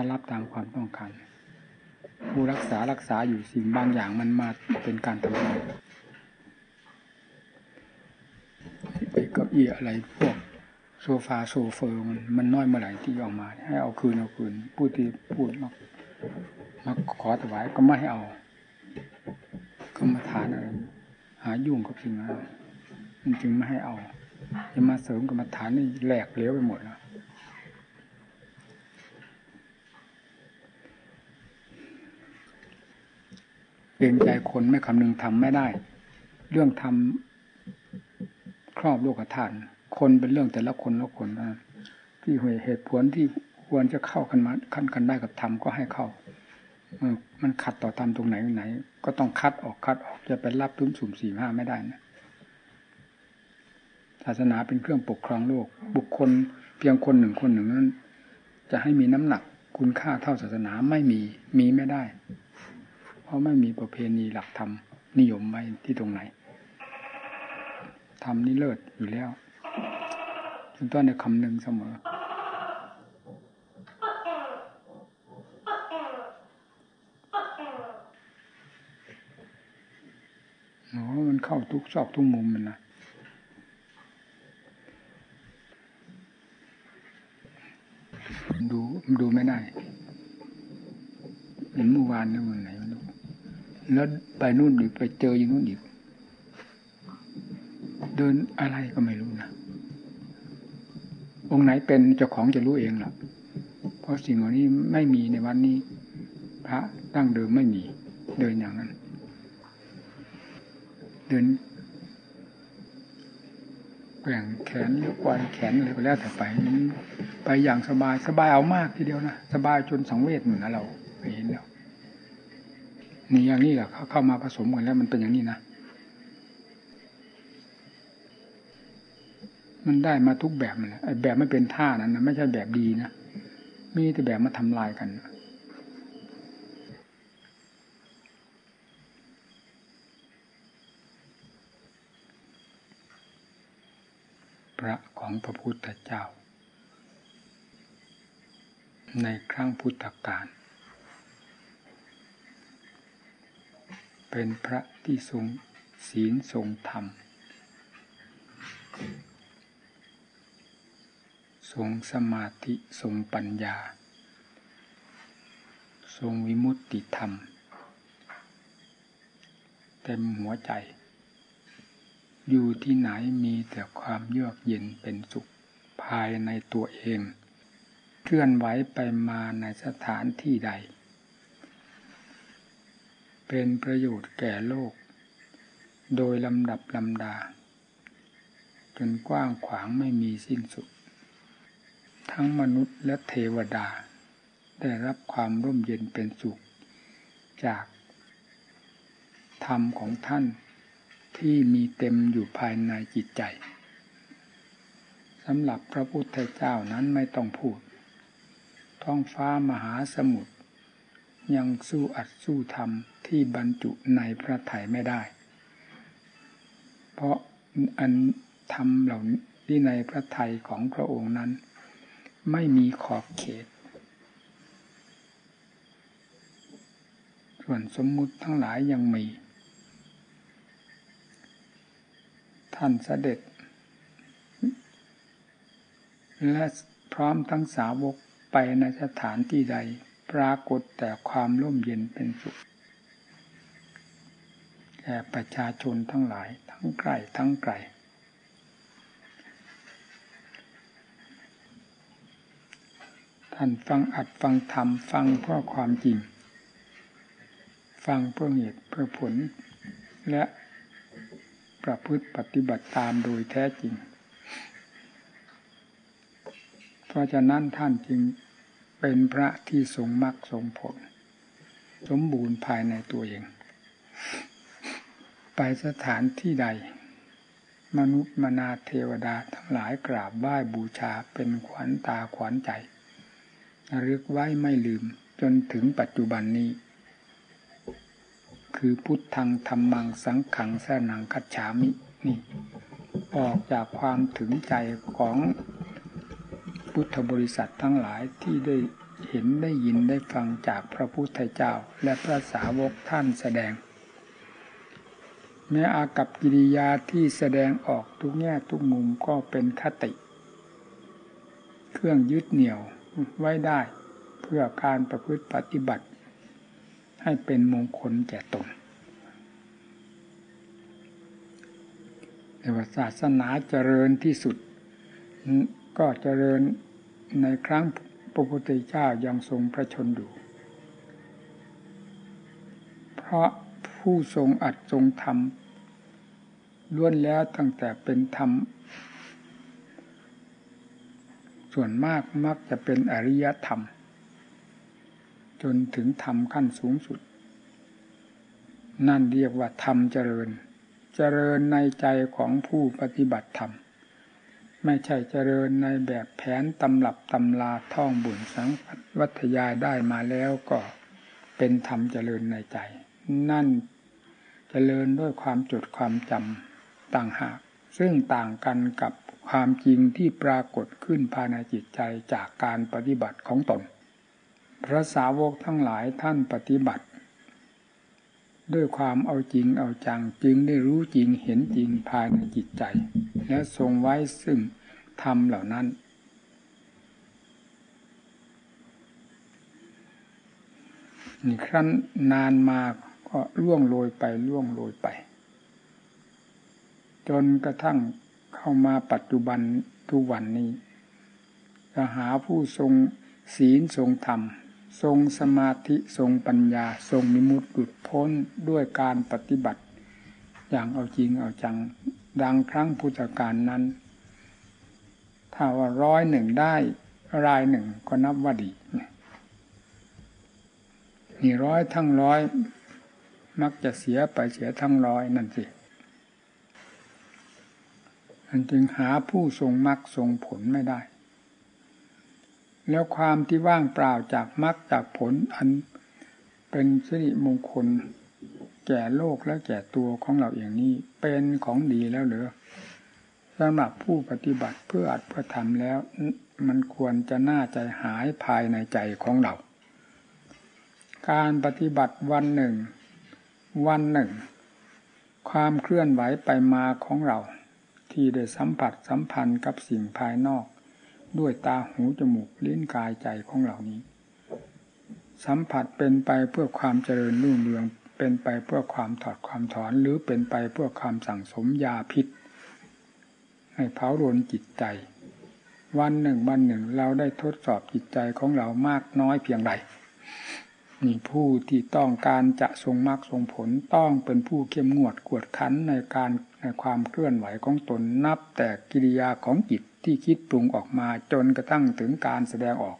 ถ้ารับตามความต้องการ ผู้รักษารักษาอยู่สิ่งบางอย่างมันมาเป็นการทำงานไอ้เก้าอี้อะไรพวกโซฟาโซเฟอร์มันมันน้อยเมื่อไหร่ที่ออกมา ให้เอาคืนเอาคืนพูดที่พูดมามาขอถวายก็ไม่ให้เอาก็มาทานอะไรหายุ่งกับสิ่งนั้นมันจึงไม่ให้เอาจะมาเสริมกับมาฐานนี่แหลกเลี้ยวไปหมดแล้ว เกรงใจคนไม่คำนึงทำไม่ได้ เรื่องทำครอบโลกธาตุคนเป็นเรื่องแต่ละคนละคนนะที่เหตุผลที่ควรจะเข้ากันมาขั้นกันได้กับธรรมก็ให้เข้ามันขัดต่อธรรมตรงไหนไหน ก็ต้องคัดออกคัดออกจะไปรับทุ่มสุ่มสี่ห้าไม่ได้นะศาสนาเป็นเครื่องปกครองโลก บุคคลเพียงคนหนึ่งคนหนึ่งนั้นจะให้มีน้ำหนักคุณค่าเท่าศาสนาไม่มีมีไม่ได้ เพราะไม่มีประเพณีหลักธรรมนิยมไว้ที่ตรงไหนธรรมนี่เลิศอยู่แล้วจึงต้องในคำหนึ่งเสมอ โอ้มันเข้าทุกซอกทุกมุมมันนะดูดูไม่ได้เห็นเมื่อวานนี่วันไหน แล้วไปนู่นอีกไปเจออย่างนู่นอีก เดินอะไรก็ไม่รู้นะองค์ไหนเป็นเจ้าของจะรู้เองล่ะ เพราะสิ่งเหล่านี้ไม่มีในวันนี้ พระตั้งเดิมไม่มี เดินอย่างนั้น เดินแกว่งแขนหรือควายแขนอะไรก็แล้วแต่ไปไปอย่างสบายสบายเอามากทีเดียวนะ สบายจนสังเวชเหมือนเราเห็นแล้ว นี่อย่างนี้แหละเขาเข้ามาผสมกันแล้วมันเป็นอย่างนี้นะ มันได้มาทุกแบบมันไอ้แบบไม่เป็นท่านั้นนะไม่ใช่แบบดีนะ มีแต่แบบมาทำลายกันพระของพระพุทธเจ้า ในครั้งพุทธกาล เป็นพระที่ทรงศีลทรงธรรม ทรงสมาธิทรงปัญญา ทรงวิมุตติธรรม เต็มหัวใจ อยู่ที่ไหนมีแต่ความเยือกเย็นเป็นสุขภายในตัวเอง เคลื่อนไหวไปมาในสถานที่ใด เป็นประโยชน์แก่โลก โดยลำดับลำดา จนกว้างขวางไม่มีสิ้นสุด ทั้งมนุษย์และเทวดา ได้รับความร่มเย็นเป็นสุข จากธรรมของท่านที่มีเต็มอยู่ภายในจิตใจสำหรับพระพุทธเจ้านั้นไม่ต้องพูด ท้องฟ้ามหาสมุทรยังสู้อัดสู้ธรรม ที่บรรจุในพระไถ่ไม่ได้ เพราะอันธรรมเหล่านี้ในพระไถ่ของพระองค์นั้น ไม่มีขอบเขต ส่วนสมมุติทั้งหลายยังมี ท่านเสด็จ และพร้อมทั้งสาวกไปในสถานที่ใด ปรากฏแต่ความร่มเย็นเป็นสุข ก่ประชาชนทั้งหลาย ทั้งใกล้ทั้งไกล ท่านฟังอัดฟังธรรมฟังเพื่อความจริง ฟังเพื่อเหตุเพื่อผล และประพฤติปฏิบัติตามโดยแท้จริง เพราะฉะนั้นท่านจึงเป็นพระที่ทรงมรรคทรงผล สมบูรณ์ภายในตัวเอง ไปสถานที่ใด มนุษย์มนาเทวดาทั้งหลายกราบไหว้บูชาเป็นขวัญตาขวัญใจรึกไว้ไม่ลืมจนถึงปัจจุบันนี้ คือพุทธังธรรมังสังขังแสนังคัจฉามินี่ออกจากความถึงใจของพุทธบริษัททั้งหลายที่ได้เห็นได้ยินได้ฟังจากพระพุทธเจ้าและพระสาวกท่านแสดง แม้อากับกิริยาที่แสดงออกทุกแง่ทุกมุมก็เป็นคติ เครื่องยึดเหนี่ยวไว้ได้เพื่อการประพฤติปฏิบัติ ให้เป็นมงคลแก่ตนแต่ว่าศาสนาเจริญที่สุด ก็เจริญในครั้งพระพุทธเจ้ายังทรงพระชนอยู่ เพราะ ผู้ทรงอัดทรงธรรมล้วนแล้วตั้งแต่เป็นธรรม ส่วนมากมักจะเป็นอริยธรรม จนถึงธรรมขั้นสูงสุด นั่นเรียกว่าธรรมเจริญ เจริญในใจของผู้ปฏิบัติธรรม ไม่ใช่เจริญในแบบแผนตำรับตำลาท่องบุญสังวัทยาได้มาแล้วก็เป็นธรรมเจริญในใจ นั่น เจริญด้วยความจดความจำต่างหาก ซึ่งต่างกันกับความจริงที่ปรากฏขึ้นภายในจิตใจจากการปฏิบัติของตน พระสาวกทั้งหลายท่านปฏิบัติ ด้วยความเอาจริงเอาจังจึงได้รู้จริงเห็นจริงภายในจิตใจ และทรงไว้ซึ่งธรรมเหล่านั้น นี่ครั้นนานมา ก็ล่วงโรยไปล่วงโรยไป จนกระทั่งเข้ามาปัจจุบันทุกวันนี้จะหาผู้ทรงศีลทรงธรรม ทรงสมาธิทรงปัญญา ทรงมิมุตติหลุดพ้นด้วยการปฏิบัติ อย่างเอาจริงเอาจังดังครั้งพุทธกาลนั้น ถ้าว่าร้อยหนึ่งได้รายหนึ่งก็นับว่าดีนี่ร้อยทั้งร้อย มักจะเสียไปเสียทั้งร้อยนั่นสิอันจึงหาผู้ทรงมรรคทรงผลไม่ได้ แล้วความที่ว่างเปล่าจากมรรคจากผลอันเป็นสิริมงคล แก่โลกและแก่ตัวของเราอย่างนี้ เป็นของดีแล้วเหรือสำหรับผู้ปฏิบัติเพื่ออัดเพื่อทำแล้ว มันควรจะน่าใจหายภายในใจของเรา การปฏิบัติวันหนึ่ง วันหนึ่ง ความเคลื่อนไหวไปมาของเรา ที่ได้สัมผัสสัมพันธ์กับสิ่งภายนอก ด้วยตาหูจมูกลิ้นกายใจของเหล่านี้ สัมผัสเป็นไปเพื่อความเจริญรุ่งเรืองเป็นไปเพื่อความถอดความถอนหรือเป็นไปเพื่อความสั่งสมยาพิษ ให้เผารนจิตใจ วันหนึ่งวันหนึ่งเราได้ทดสอบจิตใจของเรามากน้อยเพียงไร นี่ผู้ที่ต้องการจะทรงมรรคทรงผลต้องเป็นผู้เข้มงวดกวดขันในการในความเคลื่อนไหวของตนนับ แต่กิริยาของจิตที่คิดปรุงออกมาจนกระทั่งถึงการแสดงออก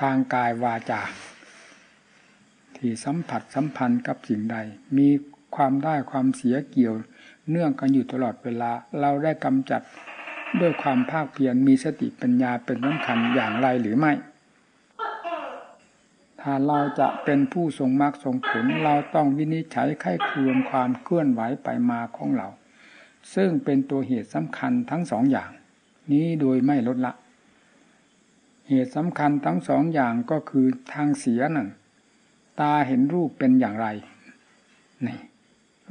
ทางกายวาจาที่สัมผัสสัมพันธ์กับสิ่งใด มีความได้ความเสียเกี่ยวเนื่องกันอยู่ตลอดเวลาเราได้กำจัดด้วยความภาคเพียรมีสติปัญญาเป็นสำคัญอย่างไรหรือไม่ ถ้าเราจะเป็นผู้ทรงมรรคทรงผลเราต้องวินิจฉัยไข้ควรความเคลื่อนไหวไปมาของเรา ซึ่งเป็นตัวเหตุสำคัญทั้งสองอย่าง นี้โดยไม่ลดละ เหตุสำคัญทั้งสองอย่างก็คือทางเสียนั่นตาเห็นรูปเป็นอย่างไรนี่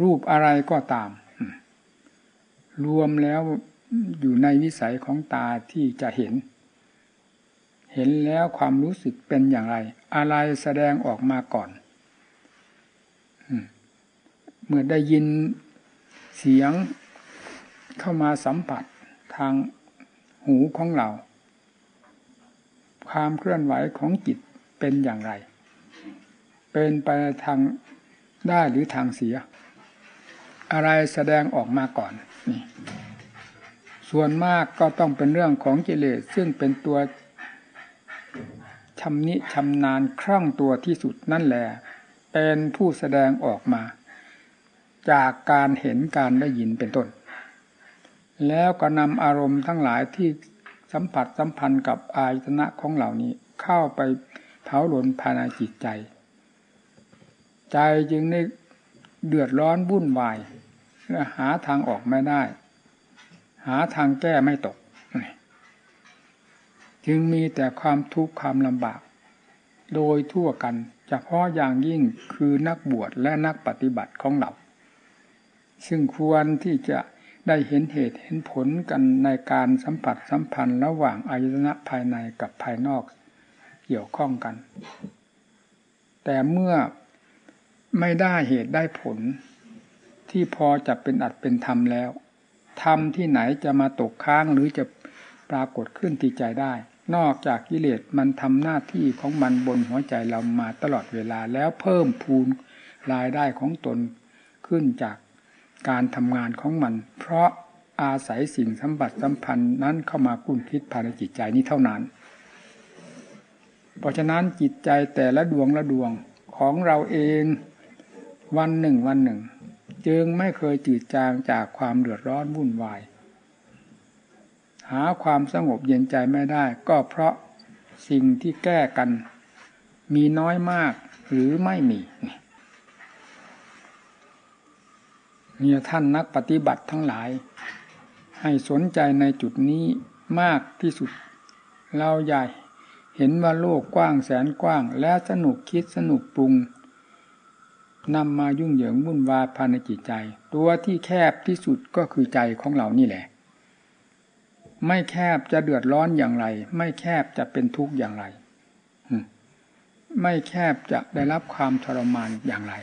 รูปอะไรก็ตาม รวมแล้วอยู่ในวิสัยของตาที่จะเห็น เห็นแล้วความรู้สึกเป็นอย่างไร อะไรแสดงออกมาก่อนเมื่อได้ยินเสียงเข้ามาสัมผัสทางหูของเรา ความเคลื่อนไหวของจิตเป็นอย่างไร เป็นไปทางได้หรือทางเสีย อะไรแสดงออกมาก่อนนี่ส่วนมากก็ต้องเป็นเรื่องของกิเลสซึ่งเป็นตัว ชำนิชำนาญคล่องตัวที่สุดนั่นแหละเป็นผู้แสดงออกมา จากการเห็นการได้ยินเป็นต้น แล้วก็นำอารมณ์ทั้งหลายที่สัมผัสสัมพันธ์กับอายตนะของเหล่านี้เข้าไปเผาหลนภายในจิตใจ ใจจึงได้เดือดร้อนวุ่นวายหาทางออกไม่ได้ หาทางแก้ไม่ตก จึงมีแต่ความทุกข์ความลำบาก โดยทั่วกันเฉพาะอย่างยิ่งคือนักบวชและนักปฏิบัติของเรา ซึ่งควรที่จะได้เห็นเหตุเห็นผลกันในการสัมผัสสัมพันธ์ระหว่างอายตนะภายในกับภายนอกเกี่ยวข้องกัน แต่เมื่อไม่ได้เหตุได้ผลที่พอจะเป็นอัดเป็นธรรมแล้วธรรมที่ไหนจะมาตกค้างหรือจะปรากฏขึ้นที่ใจได้ นอกจากกิเลสมันทำหน้าที่ของมันบนหัวใจเรามาตลอดเวลาแล้วเพิ่มพูนรายได้ของตนขึ้นจากการทำงานของมัน เพราะอาศัยสิ่งสัมบัติสัมพันธ์นั้นเข้ามาคุ้นคิดภายในจิตใจนี้เท่านั้น เพราะฉะนั้นจิตใจแต่ละดวงละดวงของเราเองวันหนึ่งวันหนึ่ง จึงไม่เคยจืดจางจากความเดือดร้อนวุ่นวาย หาความสงบเย็นใจไม่ได้ ก็เพราะสิ่งที่แก้กัน มีน้อยมากหรือไม่มีเนี่ยท่านนักปฏิบัติทั้งหลาย ให้สนใจในจุดนี้มากที่สุด เราใหญ่เห็นว่าโลกกว้างแสนกว้าง และสนุกคิดสนุกปรุงนำมายุ่งเหยิงวุ่นวายภายในจิตใจ ตัวที่แคบที่สุดก็คือใจของเรานี่แหละ ไม่แคบจะเดือดร้อนอย่างไร ไม่แคบจะเป็นทุกข์อย่างไร ไม่แคบจะได้รับความทรมานอย่างไร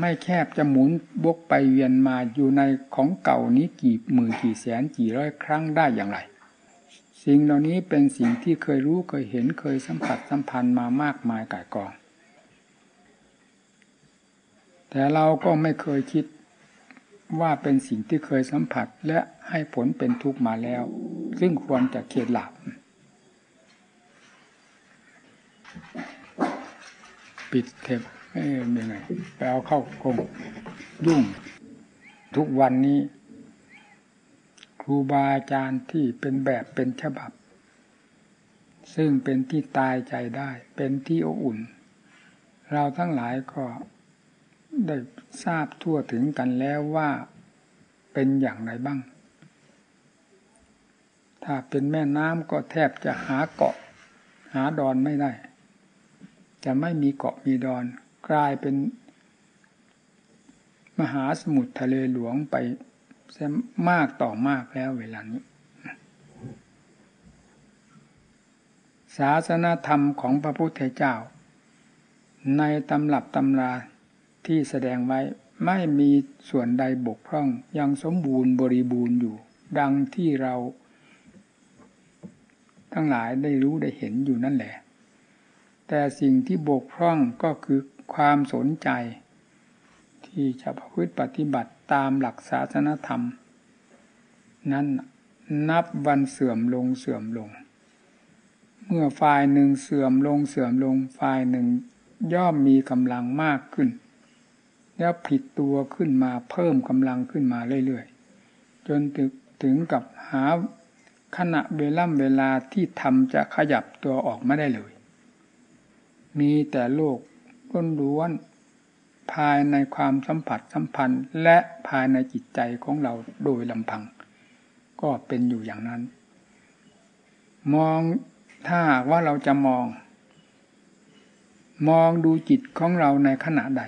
ไม่แคบจะหมุนบกไปเวียนมาอยู่ในของเก่านี้กี่หมื่นกี่แสนกี่ร้อยครั้งได้อย่างไร สิ่งเหล่านี้เป็นสิ่งที่เคยรู้เคยเห็นเคยสัมผัสสัมพันธ์มามากมายก่ายกอง แต่เราก็ไม่เคยคิด ว่าเป็นสิ่งที่เคยสัมผัสและให้ผลเป็นทุกข์มาแล้ว ซึ่งควรจะเขียดหลับ ปิดเทปเอ้ยยังไงไปเอาเข้ากงยุ่ง ทุกวันนี้ ครูบาอาจารย์ที่เป็นแบบเป็นฉบับ ซึ่งเป็นที่ตายใจได้ เป็นที่อบอุ่น เราทั้งหลายก็ได้ ทราบทั่วถึงกันแล้วว่าเป็นอย่างไรบ้าง ถ้าเป็นแม่น้ำก็แทบจะหาเกาะ หาดอนไม่ได้ จะไม่มีเกาะมีดอน กลายเป็นมหาสมุทรทะเลหลวงไปมากต่อมากแล้วเวลานี้ ศาสนาธรรมของพระพุทธเจ้า ในตำรับตำรา ที่แสดงไว้ไม่มีส่วนใดบกพร่องยังสมบูรณ์บริบูรณ์อยู่ ดังที่เรา ทั้งหลายได้รู้ได้เห็นอยู่นั่นแหละ แต่สิ่งที่บกพร่องก็คือความสนใจ ที่จะประพฤติปฏิบัติตามหลักศาสนธรรม นั้นนับวันเสื่อมลงเสื่อมลง เมื่อฝ่ายหนึ่งเสื่อมลงเสื่อมลงฝ่ายหนึ่งย่อมมีกำลังมากขึ้น แล้วผิดตัวขึ้นมาเพิ่มกำลังขึ้นมาเรื่อยๆ จนถึงถึงกับหาขณะเวล่ำเวลาที่ทำจะขยับตัวออกไม่ได้เลย มีแต่โลกก้นล้วนภายในความสัมผัสสัมพันธ์ และภายในจิตใจของเราโดยลำพัง ก็เป็นอยู่อย่างนั้น มองถ้าว่าเราจะมอง มองดูจิตของเราในขณะใด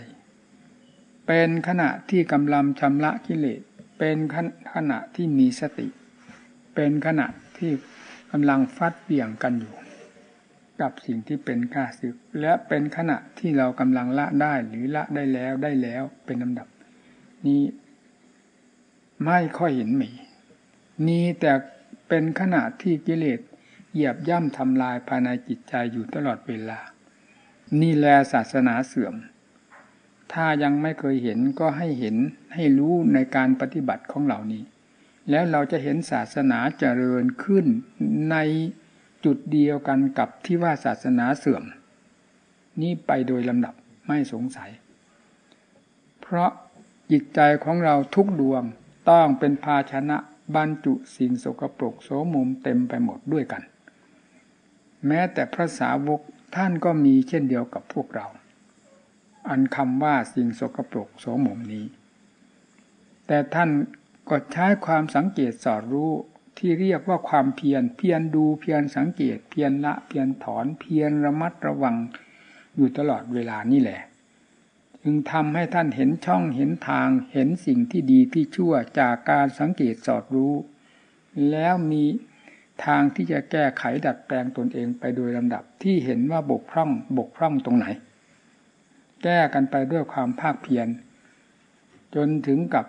เป็นขณะที่กำลังชำระกิเลส เป็นขณะที่มีสติ เป็นขณะที่กำลังฟัดเบี่ยงกันอยู่ กับสิ่งที่เป็นข้าศึก และเป็นขณะที่เรากำลังละได้หรือละได้แล้วได้แล้วเป็นลำดับ นี้ไม่ค่อยเห็นมีนี้แต่เป็นขณะที่กิเลสเหยียบย่ำทำลายภายในจิตใจอยู่ตลอดเวลา นี่แลศาสนาเสื่อม ถ้ายังไม่เคยเห็นก็ให้เห็นให้รู้ในการปฏิบัติของเหล่านี้ แล้วเราจะเห็นศาสนาเจริญขึ้นในจุดเดียวกันกับที่ว่าศาสนาเสื่อม นี้ไปโดยลำดับไม่สงสัย เพราะจิตใจของเราทุกดวงต้องเป็นภาชนะบรรจุสิ่งสกปรกโสมมเต็มไปหมดด้วยกัน แม้แต่พระสาวกท่านก็มีเช่นเดียวกับพวกเรา อันคำว่าสิ่งสกปรกโสมมนี้ แต่ท่านก็ใช้ความสังเกตสอดรู้ที่เรียกว่าความเพียรเพียรดูเพียรสังเกต เพียรละเพียรถอนเพียรระมัดระวังอยู่ตลอดเวลานี่แหละ จึงทำให้ท่านเห็นช่องเห็นทางเห็นสิ่งที่ดีที่ชั่วจากการสังเกตสอดรู้ แล้วมีทางที่จะแก้ไขดัดแปลงตนเองไปโดยลำดับที่เห็นว่าบกพร่องบกพร่องตรงไหน แก้กันไปด้วยความภาคเพียร จนถึงกับ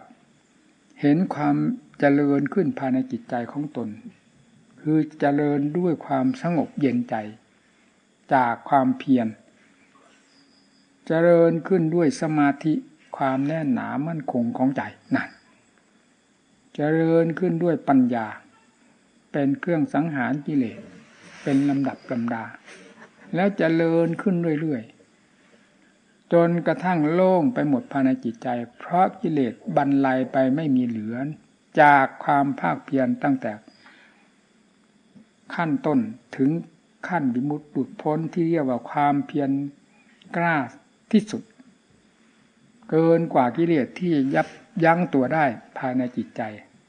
เห็นความเจริญขึ้นภายในจิตใจของตน คือเจริญด้วยความสงบเย็นใจ จากความเพียร เจริญขึ้นด้วยสมาธิความแน่นหนามั่นคงของใจนั่นเจริญขึ้นด้วยปัญญา เป็นเครื่องสังหารกิเลสเป็นลำดับลำดา แล้วเจริญขึ้นเรื่อยๆ จนกระทั่งโล่งไปหมดภายในจิตใจ เพราะกิเลสบรรลัยไปไม่มีเหลือจากความภาคเพียรตั้งแต่ ขั้นต้นถึงขั้นวิมุตติพ้นที่เรียกว่าความเพียรกล้าที่สุด เกินกว่ากิเลสที่ยับยั้งตัวได้ภายในจิตใจ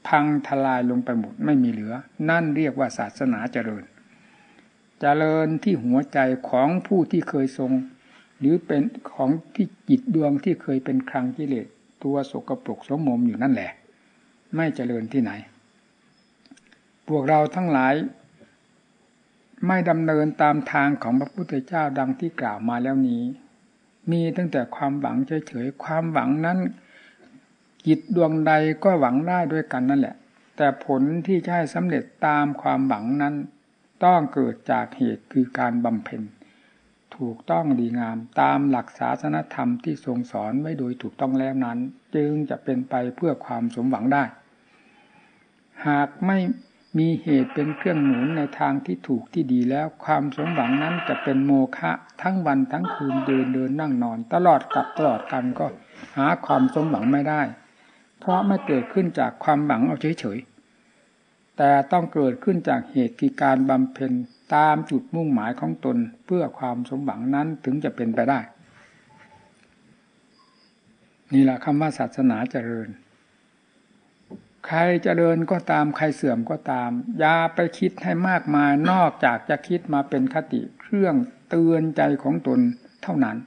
พังทลายลงไปหมดไม่มีเหลือ นั่นเรียกว่าศาสนาเจริญ เจริญที่หัวใจของผู้ที่เคยทรง หรือเป็นของที่จิตดวงที่เคยเป็นครังกิเลสตัวสกปรกสมมอยู่นั่นแหละ ไม่เจริญที่ไหน พวกเราทั้งหลาย ไม่ดำเนินตามทางของพระพุทธเจ้าดังที่กล่าวมาแล้วนี้ มีตั้งแต่ความหวังเฉยๆความหวังนั้นจิตดวงใดก็หวังได้ด้วยกันนั่นแหละ แต่ผลที่จะให้สำเร็จตามความหวังนั้น ต้องเกิดจากเหตุคือการบำเพ็ญ ถูกต้องดีงาม ตามหลักศาสนธรรมที่ทรงสอนไว้โดยถูกต้องแล้วนั้น จึงจะเป็นไปเพื่อความสมหวังได้ หากไม่มีเหตุเป็นเครื่องหนุนในทางที่ถูกที่ดีแล้วความสมหวังนั้นจะเป็นโมฆะทั้งวันทั้งคืนเดินเดินนั่งนอน ตลอดกับตลอดกันก็หาความสมหวังไม่ได้ เพราะไม่เกิดขึ้นจากความหวังเอาเฉยๆแต่ต้องเกิดขึ้นจากเหตุที่การบำเพ็ญ ตามจุดมุ่งหมายของตนเพื่อความสมหวังนั้นถึงจะเป็นไปได้ นี่แหละคำว่าศาสนาเจริญ ใครเจริญก็ตามใครเสื่อมก็ตาม อย่าไปคิดให้มากมายนอกจากจะคิดมาเป็นคติเครื่องเตือนใจของตนเท่านั้น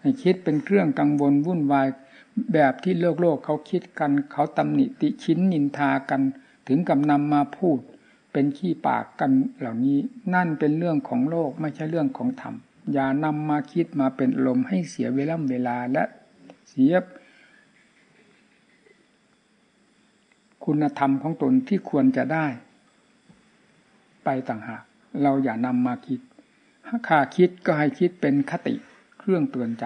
ให้คิดเป็นเครื่องกังวลวุ่นวายแบบที่โลกโลกเขาคิดกัน เขาตำหนิติชิ้นนินทากัน ถึงกับนำมาพูด เป็นขี้ปากกันเหล่านี้ นั่นเป็นเรื่องของโลกไม่ใช่เรื่องของธรรม อย่านำมาคิดมาเป็นลมให้เสียเวลาเวลาและเสียคุณธรรมของตนที่ควรจะได้ ไปต่างหากเราอย่านำมาคิดข้าคิดก็ให้คิดเป็นคติเครื่องเตือนใจ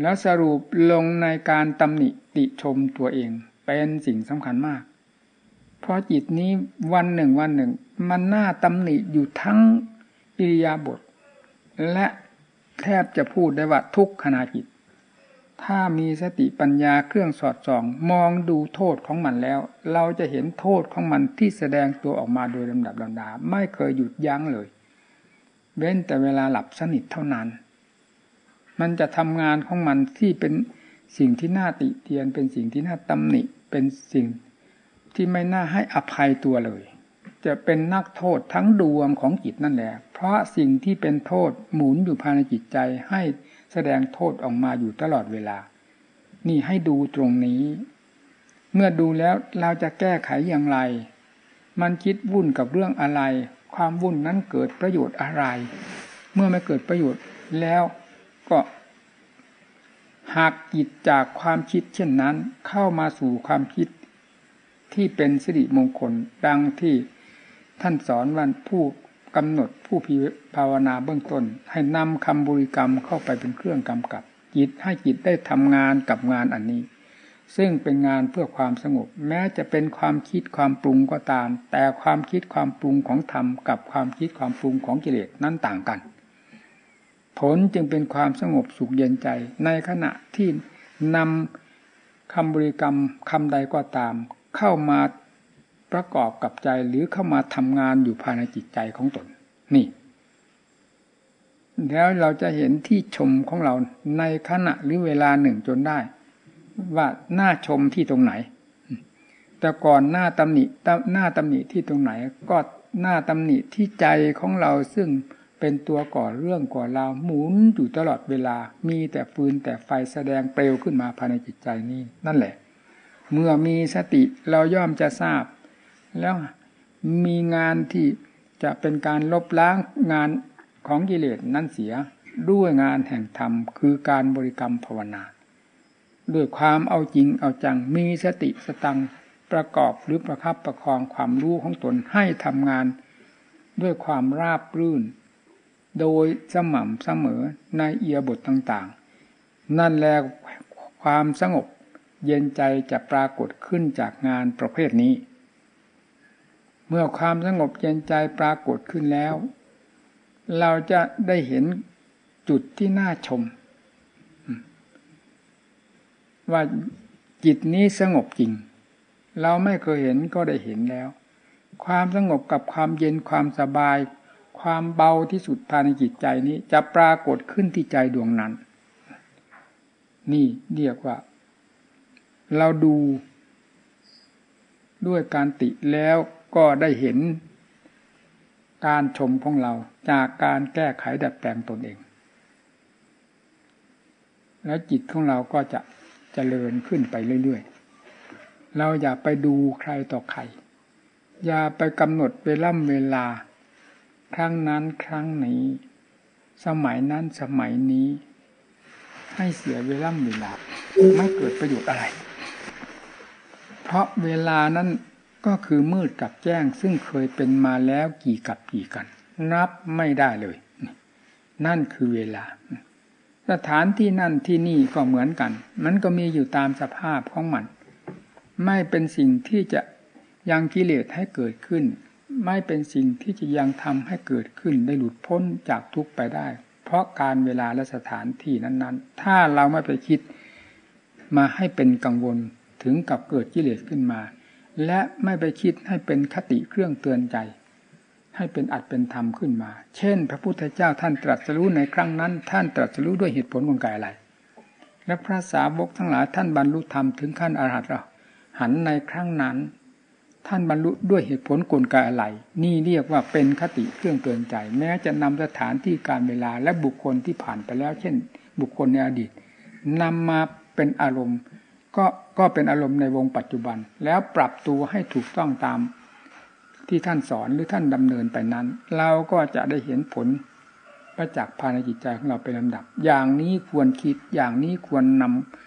แล้วสรุปลงในการตำหนิติชมตัวเองเป็นสิ่งสำคัญมาก เพราะจิตนี้วันหนึ่งวันหนึ่ง มันน่าตำหนิอยู่ทั้งอิริยาบถและแทบจะพูดได้ว่าทุกขณะจิต ถ้ามีสติปัญญาเครื่องสอดส่อง มองดูโทษของมันแล้ว เราจะเห็นโทษของมันที่แสดงตัวออกมาโดยลำดับลำดาไม่เคยหยุดยั้งเลย เว้นแต่เวลาหลับสนิทเท่านั้น มันจะทำงานของมันที่เป็นสิ่งที่น่าติเตียน เป็นสิ่งที่น่าตำหนิ เป็นสิ่ง ที่ไม่น่าให้อภัยตัวเลย จะเป็นนักโทษทั้งดวงของจิตนั่นแหละ เพราะสิ่งที่เป็นโทษหมุนอยู่ภายในจิตใจให้แสดงโทษออกมาอยู่ตลอดเวลา นี่ให้ดูตรงนี้ เมื่อดูแล้วเราจะแก้ไขอย่างไร มันคิดวุ่นกับเรื่องอะไร ความวุ่นนั้นเกิดประโยชน์อะไร เมื่อไม่เกิดประโยชน์แล้วก็หากจิตจากความคิดเช่นนั้นเข้ามาสู่ความคิด ที่เป็นสิริมงคลดังที่ท่านสอนวันผู้กำหนดผู้ภาวนาเบื้องต้น ให้นำคำบริกรรมเข้าไปเป็นเครื่องกำกับจิตให้จิตได้ทำงานกับงานอันนี้ ซึ่งเป็นงานเพื่อความสงบ แม้จะเป็นความคิดความปรุงก็ตาม แต่ความคิดความปรุงของธรรมกับความคิดความปรุงของกิเลสนั้นต่างกัน ผลจึงเป็นความสงบสุขเย็นใจ ในขณะที่นำคำบริกรรมคำใดก็ตาม เข้ามาประกอบกับใจหรือเข้ามาทำงานอยู่ภายในจิตใจของตน นี่ แล้วเราจะเห็นที่ชมของเราในขณะหรือเวลาหนึ่งจนได้ ว่าหน้าชมที่ตรงไหน แต่ก่อนหน้าตำหนิหน้าตำหนิที่ตรงไหน ก็หน้าตำหนิที่ใจของเราซึ่งเป็นตัวก่อเรื่องก่อราวหมุนอยู่ตลอดเวลา มีแต่ฟืนแต่ไฟแสดงเปลวขึ้นมาภายในจิตใจนี้ นั่นแหละ เมื่อมีสติเราย่อมจะทราบ แล้วมีงานที่จะเป็นการลบล้างงานของกิเลสนั่นเสียด้วยงานแห่งธรรม คือการบริกรรมภาวนา ด้วยความเอาจริงเอาจังมีสติสตังประกอบหรือประคับประคองความรู้ของตนให้ทำงาน ด้วยความราบรื่น โดยสม่ำเสมอในเอียบทต่าง ๆ นั่นแหละความสงบ เย็นใจจะปรากฏขึ้นจากงานประเภทนี้ เมื่อความสงบเย็นใจปรากฏขึ้นแล้ว เราจะได้เห็นจุดที่น่าชม ว่าจิตนี้สงบจริง เราไม่เคยเห็นก็ได้เห็นแล้ว ความสงบกับความเย็นความสบาย ความเบาที่สุดภายในจิตใจนี้จะปรากฏขึ้นที่ใจดวงนั้น นี่เรียกว่า เราดูด้วยการติแล้วก็ได้เห็นการชมของเราจากการแก้ไขดัดแปลงตนเอง แล้วจิตของเราก็จะจะเจริญขึ้นไปเรื่อยๆ เราอย่าไปดูใครต่อใคร อย่าไปกำหนดเวล่ำเวลา ครั้งนั้นครั้งนี้ สมัยนั้นสมัยนี้ ให้เสียเวล่ำเวลาไม่เกิดประโยชน์อะไร เพราะเวลานั้นก็คือมืดกับแจ้ง ซึ่งเคยเป็นมาแล้วกี่กับกี่กัน นับไม่ได้เลย นั่นคือเวลา สถานที่นั่นที่นี่ก็เหมือนกัน มันก็มีอยู่ตามสภาพของมัน ไม่เป็นสิ่งที่จะยังกิเลสให้เกิดขึ้น ไม่เป็นสิ่งที่จะยังทำให้เกิดขึ้นได้หลุดพ้นจากทุกไปได้ เพราะการเวลาและสถานที่นั้น ๆ ถ้าเราไม่ไปคิดมาให้เป็นกังวล ถึงกับเกิดกิเลสขึ้นมา และไม่ไปคิดให้เป็นคติเครื่องเตือนใจ ให้เป็นอัดเป็นธรรมขึ้นมา เช่น พระพุทธเจ้าท่านตรัสรู้ในครั้งนั้น ท่านตรัสรู้ด้วยเหตุผลกลไกอะไร และพระสาวกทั้งหลายท่านบรรลุธรรมถึงขั้นอรหัตเราหันในครั้งนั้น ท่านบรรลุด้วยเหตุผลกลไกอะไร นี่เรียกว่าเป็นคติเครื่องเตือนใจ แม้จะนำสถานที่การเวลาและบุคคลที่ผ่านไปแล้ว เช่น บุคคลในอดีตนำมาเป็นอารมณ์ ก็ก็เป็นอารมณ์ในวงปัจจุบัน แล้วปรับตัวให้ถูกต้องตามที่ท่านสอนหรือท่านดำเนินไปนั้น เราก็จะได้เห็นผลประจักษ์ภายในจิตใจของเราเป็นลำดับ อย่างนี้ควรคิดอย่างนี้ควรน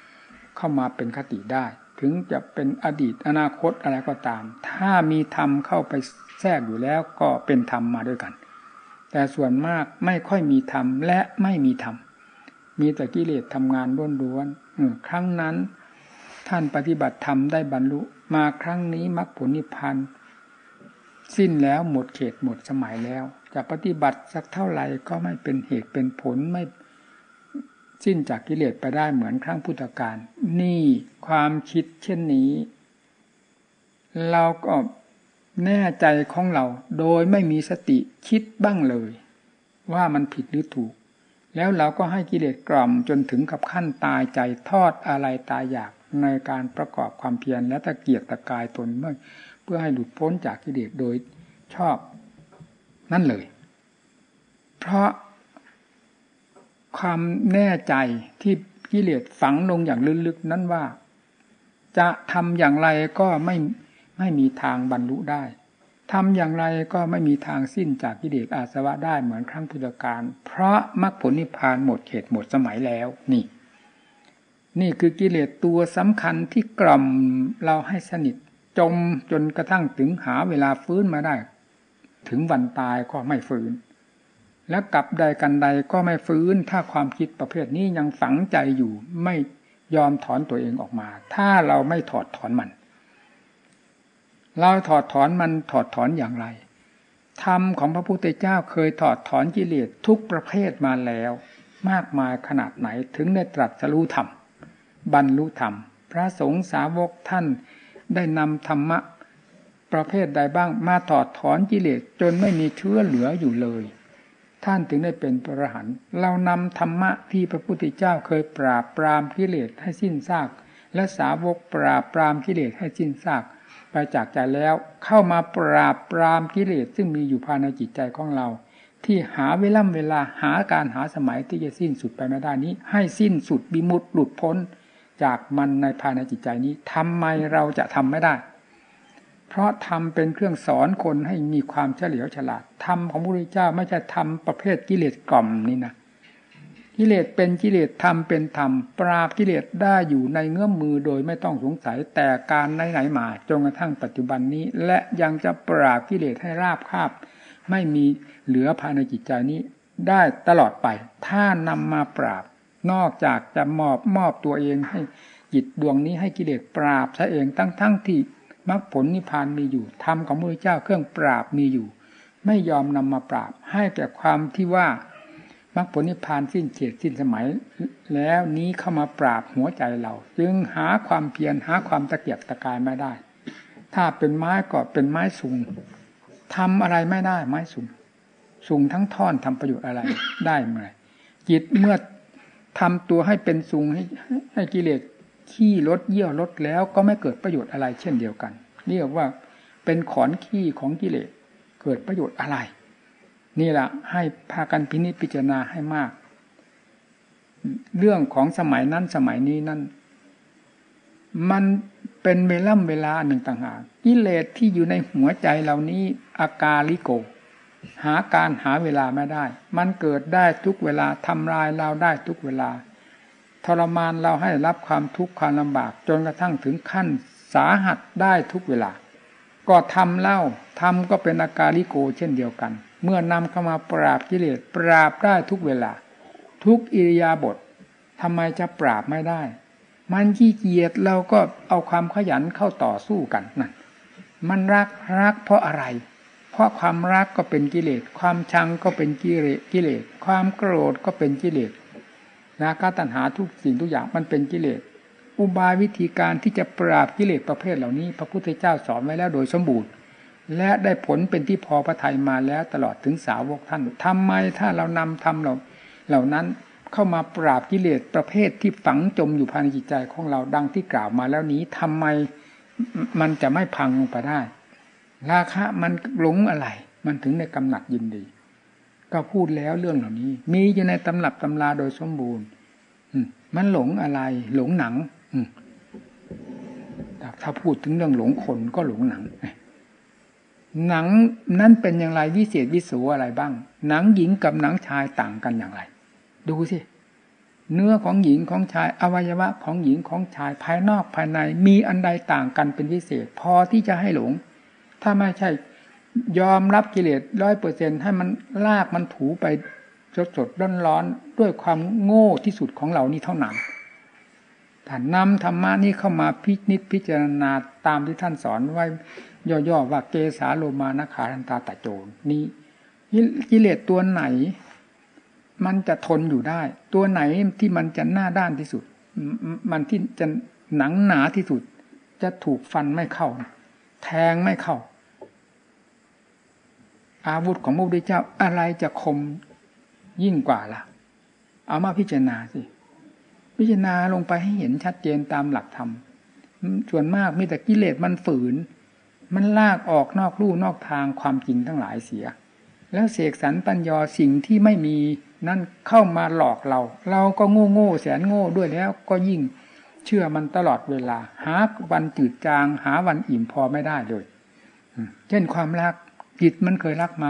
ำเข้ามาเป็นคติได้ ถึงจะเป็นอดีตอนาคตอะไรก็ตาม ถ้ามีธรรมเข้าไปแทรกอยู่แล้วก็เป็นธรรมมาด้วยกัน แต่ส่วนมากไม่ค่อยมีธรรมและไม่มีธรรมมีแต่กิเลสทำงานล้วนๆครั้งนั้น ท่านปฏิบัติธรรมได้บรรลุมาครั้งนี้มรรคผลนิพพานสิ้นแล้วหมดเขตหมดสมัยแล้ว จะปฏิบัติสักเท่าไหร่ก็ไม่เป็นเหตุเป็นผลไม่สิ้นจากกิเลสไปได้เหมือนครั้งพุทธกาลนี่ความคิดเช่นนี้ เราก็แน่ใจของเราโดยไม่มีสติคิดบ้างเลย ว่ามันผิดหรือถูก แล้วเราก็ให้กิเลสกล่อมจนถึงกับขั้นตายใจทอดอะไรตายอยาก ในการประกอบความเพียรและตะเกียกตะกายตนเมื่อเพื่อให้หลุดพ้นจากกิเลสโดยชอบนั่นเลย เพราะความแน่ใจที่กิเลสฝังลงอย่างลึกๆนั้นว่า จะทำอย่างไรก็ไม่ไม่มีทางบรรลุได้ทำอย่างไรก็ไม่มีทางสิ้นจากกิเลสอาสวะได้เหมือนครั้งพุทธกาลเพราะมรรคผลนิพพานหมดเขตหมดสมัยแล้วนี่ นี่คือกิเลสตัวสำคัญที่กล่อมเราให้สนิท จมจนกระทั่งถึงหาเวลาฟื้นมาได้ ถึงวันตายก็ไม่ฟื้น และกลับใดกันใดก็ไม่ฟื้น ถ้าความคิดประเภทนี้ยังฝังใจอยู่ไม่ยอมถอนตัวเองออกมา ถ้าเราไม่ถอดถอนมัน เราถอดถอนมันถอดถอนอย่างไรธรรมของพระพุทธเจ้าเคยถอดถอนกิเลสทุกประเภทมาแล้ว มากมายขนาดไหนถึงได้ตรัสรู้ธรรม บรรลุธรรม พระสงฆ์สาวกท่านได้นำธรรมะประเภทใดบ้างมาถอดถอนกิเลสจนไม่มีเชื้อเหลืออยู่เลย ท่านถึงได้เป็นพระหันเรานำธรรมะที่พระพุทธเจ้าเคยปราบปรามกิเลสให้สิ้นซาก และสาวกปราบปรามกิเลสให้สิ้นซากไปจากใจแล้วเข้ามาปราบปรามกิเลสซึ่งมีอยู่ภายในจิตใจของเรา ที่หาเวล่ำเวลาหาการหาสมัยที่จะสิ้นสุดไปไม่ได้นี้ ให้สิ้นสุดบิมุตหลุดพ้น จากมันในภายในจิตใจนี้ทำไมเราจะทำไม่ได้ เพราะทำเป็นเครื่องสอนคนให้มีความเฉลียวฉลาดธรรมของพระพุทธเจ้าไม่ใช่ทำประเภทกิเลสกล่อมนี่นะกิเลสเป็นกิเลสธรรมเป็นธรรม ปราบกิเลสได้อยู่ในเงื้อมมือโดยไม่ต้องสงสัยแต่การไหนๆมาจนกระทั่งปัจจุบันนี้ และยังจะปราบกิเลสให้ราบคาบ ไม่มีเหลือภายในจิตใจนี้ได้ตลอดไป ถ้านำมาปราบ นอกจากจะมอบมอบตัวเองให้จิตดวงนี้ให้กิเลสปราบซะเองทั้งๆทที่มรรคผลนิพพานมีอยู่ธรรมของพระพุทธเจ้าเครื่องปราบมีอยู่ ไม่ยอมนำมาปราบให้แต่ความที่ว่ามรรคผลนิพพานสิ้นเขตสิ้นสมัย แล้วนี้เข้ามาปราบหัวใจเรา จึงหาความเพียรหาความตะเกียบตะกายไม่ได้ ถ้าเป็นไม้ก็เป็นไม้สูงทำอะไรไม่ได้ไม้สูงสูงทั้งท่อนทำประโยชน์อะไรได้เมื่อจิตเมื่อ ทำตัวให้เป็นสูงให้ให้กิเลสขี้ลดเยี่ยวลดแล้วก็ไม่เกิดประโยชน์อะไรเช่นเดียวกันเรียกว่าเป็นขอนขี้ของกิเลสเกิดประโยชน์อะไร นี่แหละให้พากันพินิจพิจารณาให้มาก เรื่องของสมัยนั้นสมัยนี้นั่นมันเป็นเวล่ำเวลาหนึ่งต่างหากกิเลสที่อยู่ในหัวใจเหล่านี้ อากาลิโก หาการหาเวลาไม่ได้ มันเกิดได้ทุกเวลาทำลายเราได้ทุกเวลา ทรมานเราให้รับความทุกข์ความลำบาก จนกระทั่งถึงขั้นสาหัสได้ทุกเวลา ก็ทำเล่าทำก็เป็นอากาลิโกเช่นเดียวกัน เมื่อนำเข้ามาปราบกิเลสปราบได้ทุกเวลา ทุกอิริยาบถทำไมจะปราบไม่ได้ มันขี้เกียจเราก็เอาความขยันเข้าต่อสู้กันนั่นมันรักรักเพราะอะไร เพราะความรักก็เป็นกิเลส ความชังก็เป็นกิเลสกิเลส ความโกรธก็เป็นกิเลสนะกาตัณหาทุกสิ่งทุกอย่างมันเป็นกิเลส อุบายวิธีการที่จะปราบกิเลสประเภทเหล่านี้ พระพุทธเจ้าสอนไว้แล้วโดยสมบูรณ์ และได้ผลเป็นที่พอพระทัยมาแล้วตลอดถึงสาวกท่านทำไมถ้าเรานำทำเราเหล่านั้นเข้ามาปราบกิเลสประเภทที่ฝังจมอยู่ภายในจิตใจของเราดังที่กล่าวมาแล้วนี้ทำไมมันจะไม่พังลงไปได้ ราคะมันหลงอะไร มันถึงในกำหนัดยินดี ก็พูดแล้วเรื่องเหล่านี้ มีอยู่ในตำรับตำราโดยสมบูรณ์มันหลงอะไร หลงหนังถ้าพูดถึงเรื่องหลงคนก็หลงหนังหนังนั้นเป็นอย่างไรวิเศษวิสูอะไรบ้าง หนังหญิงกับหนังชายต่างกันอย่างไร ดูสิเนื้อของหญิงของชายอวัยวะของหญิงของชายภายนอกภายใน มีอันใดต่างกันเป็นพิเศษ พอที่จะให้หลง ถ้าไม่ใช่ ยอมรับกิเลสร้อยเปอร์เซ็นให้มันลากมันถูไปสดสดร้อนร้อนด้วยความโง่ที่สุดของเรานี่เท่านั้นถ้านำธรรมะนี้เข้ามาพิจิตพิจารณาตามที่ท่านสอนไว้ ย่อๆว่าเกสาโลมานาคาทันตาตะโจนนี้กิเลสตัวไหน มันจะทนอยู่ได้ ตัวไหนที่มันจะหน้าด้านที่สุด มันที่จะหนังหนาที่สุด จะถูกฟันไม่เข้า แทงไม่เข้า อาวุธของพระพุทธเจ้าอะไรจะคมยิ่งกว่าล่ะ เอามาพิจารณาสิ พิจารณาลงไปให้เห็นชัดเจนตามหลักธรรม ส่วนมากมีแต่กิเลสมันฝืน มันลากออกนอกลู่นอกทางความจริงทั้งหลายเสีย แล้วเสกสรรปัญญาสิ่งที่ไม่มีนั่นเข้ามาหลอกเรา เราก็โง่โง่แสนโง่ด้วยแล้วก็ยิ่งเชื่อมันตลอดเวลา หาวันจืดจาง หาวันอิ่มพอไม่ได้เลย เช่นความรัก จิตมันเคยรักมา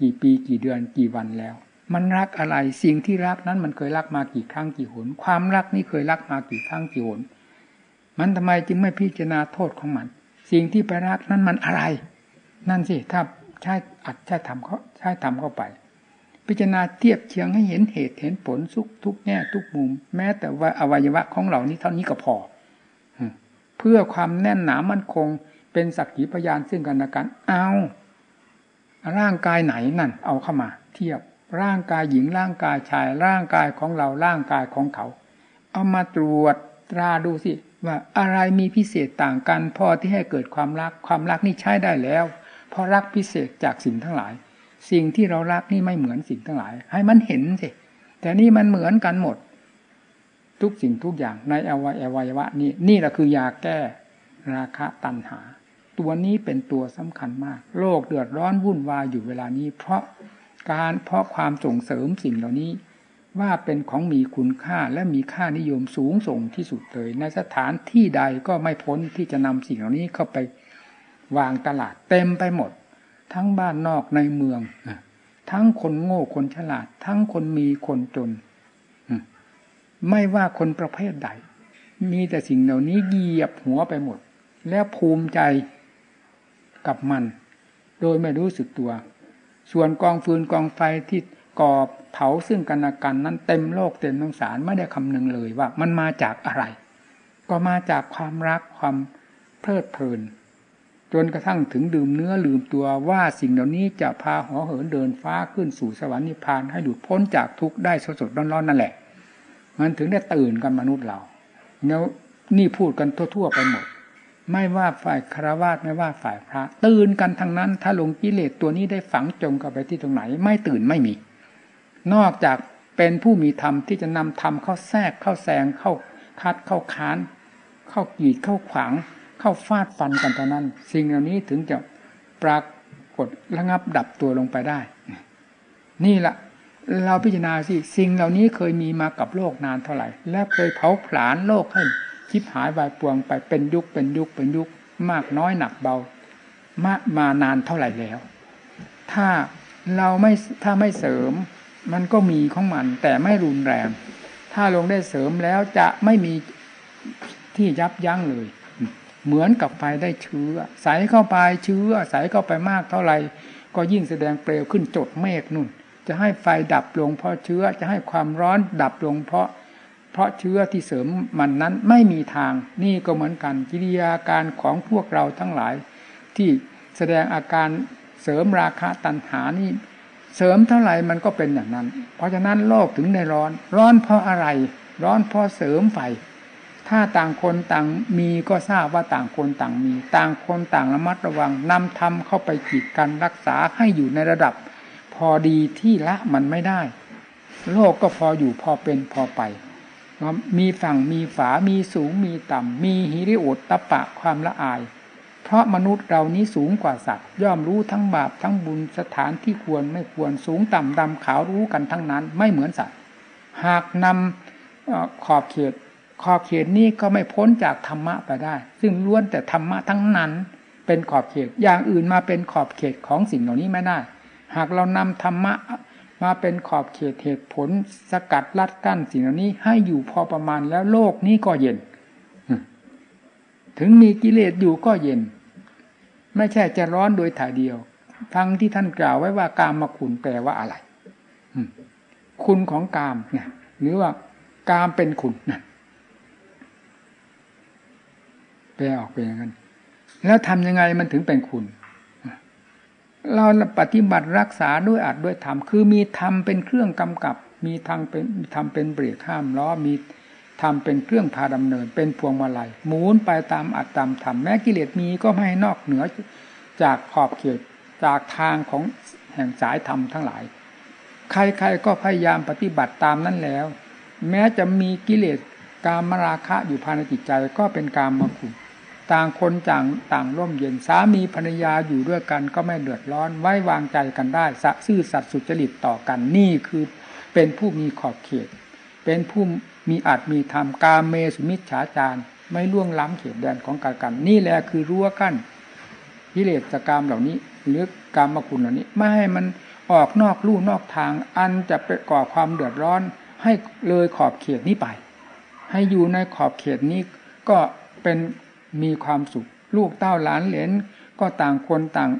กี่ปีกี่เดือนกี่วันแล้ว มันรักอะไรสิ่งที่รักนั้นมันเคยรักมากี่ครั้งกี่หน ความรักนี่เคยรักมากี่ครั้งกี่หน มันทำไมจึงไม่พิจารณาโทษของมัน สิ่งที่ไปรักนั้นมันอะไร นั่นสิถ้าใช้อัดใช้ทำเขาใช้ทำเข้าไป พิจารณาเทียบเชียงให้เห็นเหตุเห็นผลทุกทุกแง่ทุกมุม แม้แต่ว่าอวัยวะของเหล่านี้เท่านี้ก็พอเพื่อความแน่นหนามั่นคงเป็นสักขีพยานซึ่งกันและกัน เอา ร่างกายไหนนั่น เอาเข้ามา เทียบร่างกายหญิงร่างกายชาย ร่างกายของเราร่างกายของเขา เอามาตรวจตราดูสิ ว่าอะไรมีพิเศษต่างกัน พอที่ให้เกิดความรักความรักนี่ใช้ได้แล้ว เพราะรักพิเศษจากสิ่งทั้งหลาย สิ่งที่เรารักนี่ไม่เหมือนสิ่งทั้งหลาย ให้มันเห็นสิแต่นี่มันเหมือนกันหมด ทุกสิ่งทุกอย่างในอวัยวะนี่นี่แหละคือยาแก้ ราคะตัณหา ตัวนี้เป็นตัวสำคัญมาก โลกเดือดร้อนวุ่นวายอยู่เวลานี้ เพราะการเพราะความส่งเสริมสิ่งเหล่านี้ ว่าเป็นของมีคุณค่าและมีค่านิยมสูงส่งที่สุดเลย ในสถานที่ใดก็ไม่พ้นที่จะนำสิ่งเหล่านี้เข้าไปวางตลาดเต็มไปหมด ทั้งบ้านนอกในเมืองทั้งคนโง่คนฉลาด ทั้งคนมีคนจน ไม่ว่าคนประเภทใด มีแต่สิ่งเหล่านี้เหยียบหัวไปหมด แล้วภูมิใจ กับมัน โดยไม่รู้สึกตัว ส่วนกองฟืนกองไฟที่ก่อเผาซึ่งกันและกันนั้นเต็มโลกเต็มสงสารไม่ได้คำนึงเลยว่ามันมาจากอะไร ก็มาจากความรักความเพลิดเพลิน จนกระทั่งถึงดื่มเนื้อลืมตัวว่าสิ่งเหล่านี้จะพาหอเหินเดินฟ้าขึ้นสู่สวรรค์นิพพานให้หลุดพ้นจากทุกข์ได้สดๆร้อนๆนั่นแหละ มันถึงได้ตื่นกันมนุษย์เราแล้วนี่พูดกันทั่ว ๆ ไปหมด ไม่ว่าฝ่ายคารวาสไม่ว่าฝ่ายพระ ตื่นกันทั้งนั้น ถ้าลงกิเลสตัวนี้ได้ฝังจมกับไปที่ตรงไหน ไม่ตื่นไม่มี นอกจากเป็นผู้มีธรรมที่จะนำธรรมเข้าแทรกเข้าแซงเข้าคัดเข้าค้าน เข้ากีดเข้าขวาง เข้าฟาดฟันกันเท่านั้น สิ่งเหล่านี้ถึงจะปรากฏระงับดับตัวลงไปได้ นี่แหละเราพิจารณาสิสิ่งเหล่านี้เคยมีมากับโลกนานเท่าไหร่ และเคยเผาผลาญโลกให้ คิดหายวายปวงไปเป็นยุคเป็นยุคเป็นยุคมากน้อยหนักเบามามานานเท่าไหร่แล้ว ถ้าเราไม่ถ้าไม่เสริม มันก็มีของมัน แต่ไม่รุนแรง ถ้าลงได้เสริมแล้วจะไม่มีที่ยับยั้งเลย เหมือนกับไฟได้เชื้อ ใส่เข้าไปเชื้อ ใส่เข้าไปมากเท่าไหร่ก็ยิ่งแสดงเปลวขึ้นจดเมฆนุ่น จะให้ไฟดับลงเพราะเชื้อจะให้ความร้อนดับลงเพราะ เพราะเชื้อที่เสริมมันนั้นไม่มีทาง นี่ก็เหมือนกันกิริยาการของพวกเราทั้งหลาย ที่แสดงอาการเสริมราคะตัณหานี่เสริมเท่าไหร่มันก็เป็นอย่างนั้น เพราะฉะนั้นโลกถึงในร้อน ร้อนเพราะอะไร ร้อนเพราะเสริมไฟ ถ้าต่างคนต่างมีก็ทราบว่าต่างคนต่างมี ต่างคนต่างระมัดระวังนำธรรมเข้าไปกีดกันรักษาให้อยู่ในระดับ พอดีที่ละมันไม่ได้ โลกก็พออยู่พอเป็นพอไป มีฝั่งมีฝา มีสูง มีต่ำ มีหิริโอตตะปะความละอาย เพราะมนุษย์เรานี้สูงกว่าสัตว์ ย่อมรู้ทั้งบาปทั้งบุญสถานที่ควรไม่ควรสูงต่ำดำขาวรู้กันทั้งนั้น ไม่เหมือนสัตว์ หากนำขอบเขต ขอบเขตนี้ก็ไม่พ้นจากธรรมะไปได้ ซึ่งล้วนแต่ธรรมะทั้งนั้น เป็นขอบเขตอย่างอื่นมาเป็นขอบเขตของสิ่งเหล่านี้ไม่ได้ หากเรานำธรรมะ มาเป็นขอบเขตเหตุผลสกัดลัดกั้นสิ่งเหล่านี้ให้อยู่พอประมาณแล้วโลกนี้ก็เย็น ถึงมีกิเลสอยู่ก็เย็น ไม่ใช่จะร้อนโดยถ่ายเดียวฟังที่ท่านกล่าวไว้ว่ากามมาคุณแปลว่าอะไรคุณของกามนี่ยหรือว่ากามเป็นคุณนะแปลออกเป็นอย่างนั้น แล้วทำยังไงมันถึงเป็นคุณ เราปฏิบัติรักษาด้วยอัดด้วยธรรมคือมีธรรมเป็นเครื่องกำกับ มีทางเป็นธรรมเป็นเบรกข้ามล้อมีธรรมเป็นเครื่องพาดำเนิน เป็นพวงมาลัยหมุนไปตามอัดตามธรรมแม้กิเลสมีก็ไม่ให้นอกเหนือจากขอบเขตจากทางของแห่งสายธรรมทั้งหลาย ใครๆก็พยายามปฏิบัติตามนั้นแล้ว แม้จะมีกิเลสกามราคะอยู่ภายในจิตใจก็เป็นกามมาขุ ต่างคนต่างต่างร่มเย็นสามีภรรยาอยู่ด้วยกันก็ไม่เดือดร้อนไว้วางใจกันได้สะซื่อสัตย์สุจริตต่อกันนี่คือเป็นผู้มีขอบเขต เป็นผู้มีอาจมีธรรมกาเมสุมิชฉาจารไม่ล่วงล้ำเขตแดนของกันกัน นี่แหละคือรั้วกั้นกิเลสกรรมเหล่านี้ หรือกรรมคุณเหล่านี้ ไม่ให้มันออกนอกลู่นอกทาง อันจะไปก่อความเดือดร้อน ให้เลยขอบเขตนี้ไป ให้อยู่ในขอบเขตนี้ก็เป็น มีความสุข ลูกเต้าหลานเหลนก็ต่างคนต่าง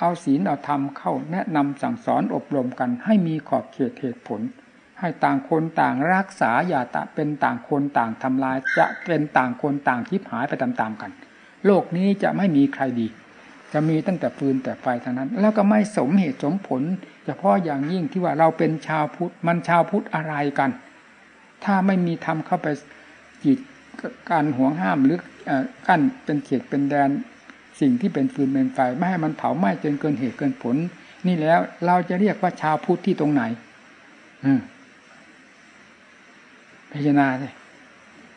เอาศีลเอาธรรมเข้าแนะนำสั่งสอนอบรมกัน ให้มีขอบเขตเหตุผล ให้ต่างคนต่างรักษาอย่าตะเป็นต่างคนต่างทำลาย จะเป็นต่างคนต่างทิพหายไปตามๆกัน โลกนี้จะไม่มีใครดี จะมีตั้งแต่ฟืนแต่ไฟเท่านั้น แล้วก็ไม่สมเหตุสมผล เฉพาะอย่างยิ่งที่ว่าเราเป็นชาวพุทธมันชาวพุทธอะไรกัน ถ้าไม่มีธรรมเข้าไปจิต การห่วงห้ามหรือกั้นเป็นเขตเป็นแดนสิ่งที่เป็นฟืนเป็นไฟไม่ให้มันเผาไหม้จนเกินเหตุเกินผล นี่แล้วเราจะเรียกว่าชาวพุทธที่ตรงไหนอืมพิจารณาเลย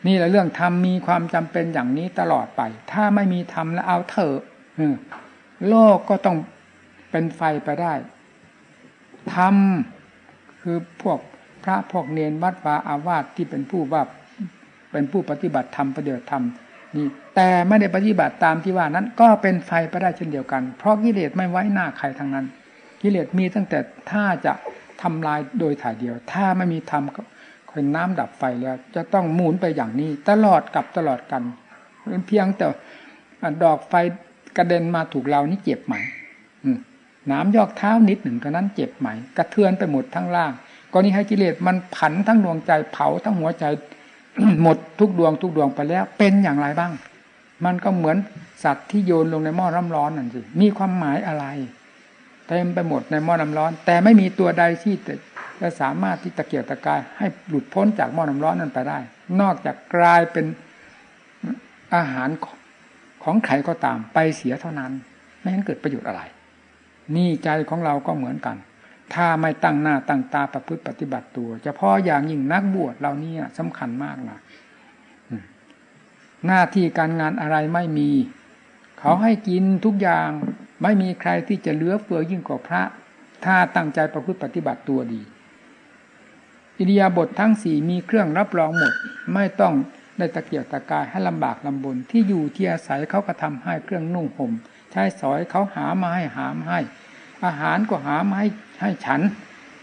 นี่แหละเรื่องธรรมมีความจำเป็นอย่างนี้ตลอดไป ถ้าไม่มีธรรมแล้วเอาเถอะโลกก็ต้องเป็นไฟไปได้ธธรรมคือพวกพระพวกเนนวัดวาอาวาสที่เป็นผู้ว่า เป็นผู้ปฏิบัติธรรมปฏิบัติธรรมนี่แต่ไม่ได้ปฏิบัติตามที่ว่านั้น ก็เป็นไฟไปได้เช่นเดียวกัน เพราะกิเลสไม่ไว้หน้าใครทางนั้น กิเลสมีตั้งแต่ถ้าจะทำลายโดยถ่ายเดียว ถ้าไม่มีธรรมก็เป็นน้ำดับไฟแล้ว จะต้องหมุนไปอย่างนี้ ตลอดกับตลอดกันเพียงแต่ดอกไฟกระเด็นมาถูกเรานี่เจ็บไหมน้ำยอกเท้านิดหนึ่งก็นั้นเจ็บไหม กระเทือนไปหมดทั้งล่างก็นี้ให้กิเลสมันผันทั้งดวงใจเผาทั้งหัวใจ หมดทุกดวงทุกดวงไปแล้ว เป็นอย่างไรบ้าง มันก็เหมือนสัตว์ที่โยนลงในหม้อน้าร้อนนั่นสิมีความหมายอะไรเต็มไปหมดในหม้อน้าร้อน แต่ไม่มีตัวใดที่จะสามารถที่ตะเกียบตะกายให้หลุดพ้นจากหม้อน้าร้อนนั้นไปได้ นอกจากกลายเป็นอาหารของใครก็ตามไปเสียเท่านั้น ไม่เห็นเกิดประโยชน์อะไร นี่ใจของเราก็เหมือนกัน ถ้าไม่ตั้งหน้าตั้งตาประพฤติปฏิบัติตัวเฉพาะอย่างยิ่งนักบวชเรานี่สำคัญมากนะหน้าที่การงานอะไรไม่มี เขาให้กินทุกอย่างไม่มีใครที่จะเลือเฟือยิ่งกว่าพระ ถ้าตั้งใจประพฤติปฏิบัติตัวดี อิริยาบถททั้งสี่มีเครื่องรับรองหมด ไม่ต้องได้ตะเกียบตะกายให้ลำบากลำบนที่อยู่ที่อาศัยเขาก็ทำให้เครื่องนุ่งห่มใช้สอยเขาหามาให้หามให้ อาหารก็หามาให้ให้ฉัน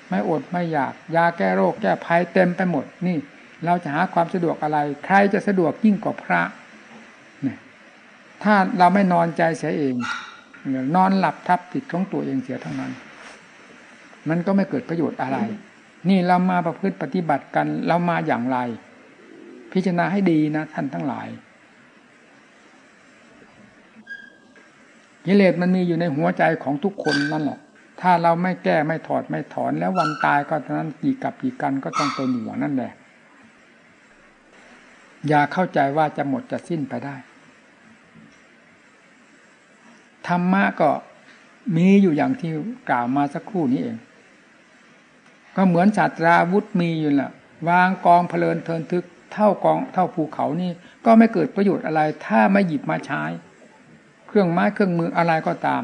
ไม่อดไม่อยาก ยาแก้โรคแก้ภัยเต็มไปหมดนี่ เราจะหาความสะดวกอะไร ใครจะสะดวกยิ่งกว่าพระเนี่ยถ้าเราไม่นอนใจเสียเองนอนหลับทับติดของตัวเองเสียทั้งนั้น มันก็ไม่เกิดประโยชน์อะไร นี่เรามาประพฤติปฏิบัติกันเรามาอย่างไร พิจารณาให้ดีนะท่านทั้งหลาย กิเลสมันมีอยู่ในหัวใจของทุกคนนั่นแหละถ้าเราไม่แก้ไม่ถอดไม่ถอนแล้ววันตายก็นั้นกี่กับกี่กันก็ต้องเป็นอยู่นั่นแหละอย่าเข้าใจว่าจะหมดจะสิ้นไปได้ธรรมะก็มีอยู่อย่างที่กล่าวมาสักครู่นี้เอง ก็เหมือนศาสตราวุธมีอยู่แหละวางกองเพลินเทินทึก เท่ากองเท่าภูเขานี่ ก็ไม่เกิดประโยชน์อะไร ถ้าไม่หยิบมาใช้ เครื่องไม้เครื่องมืออะไรก็ตาม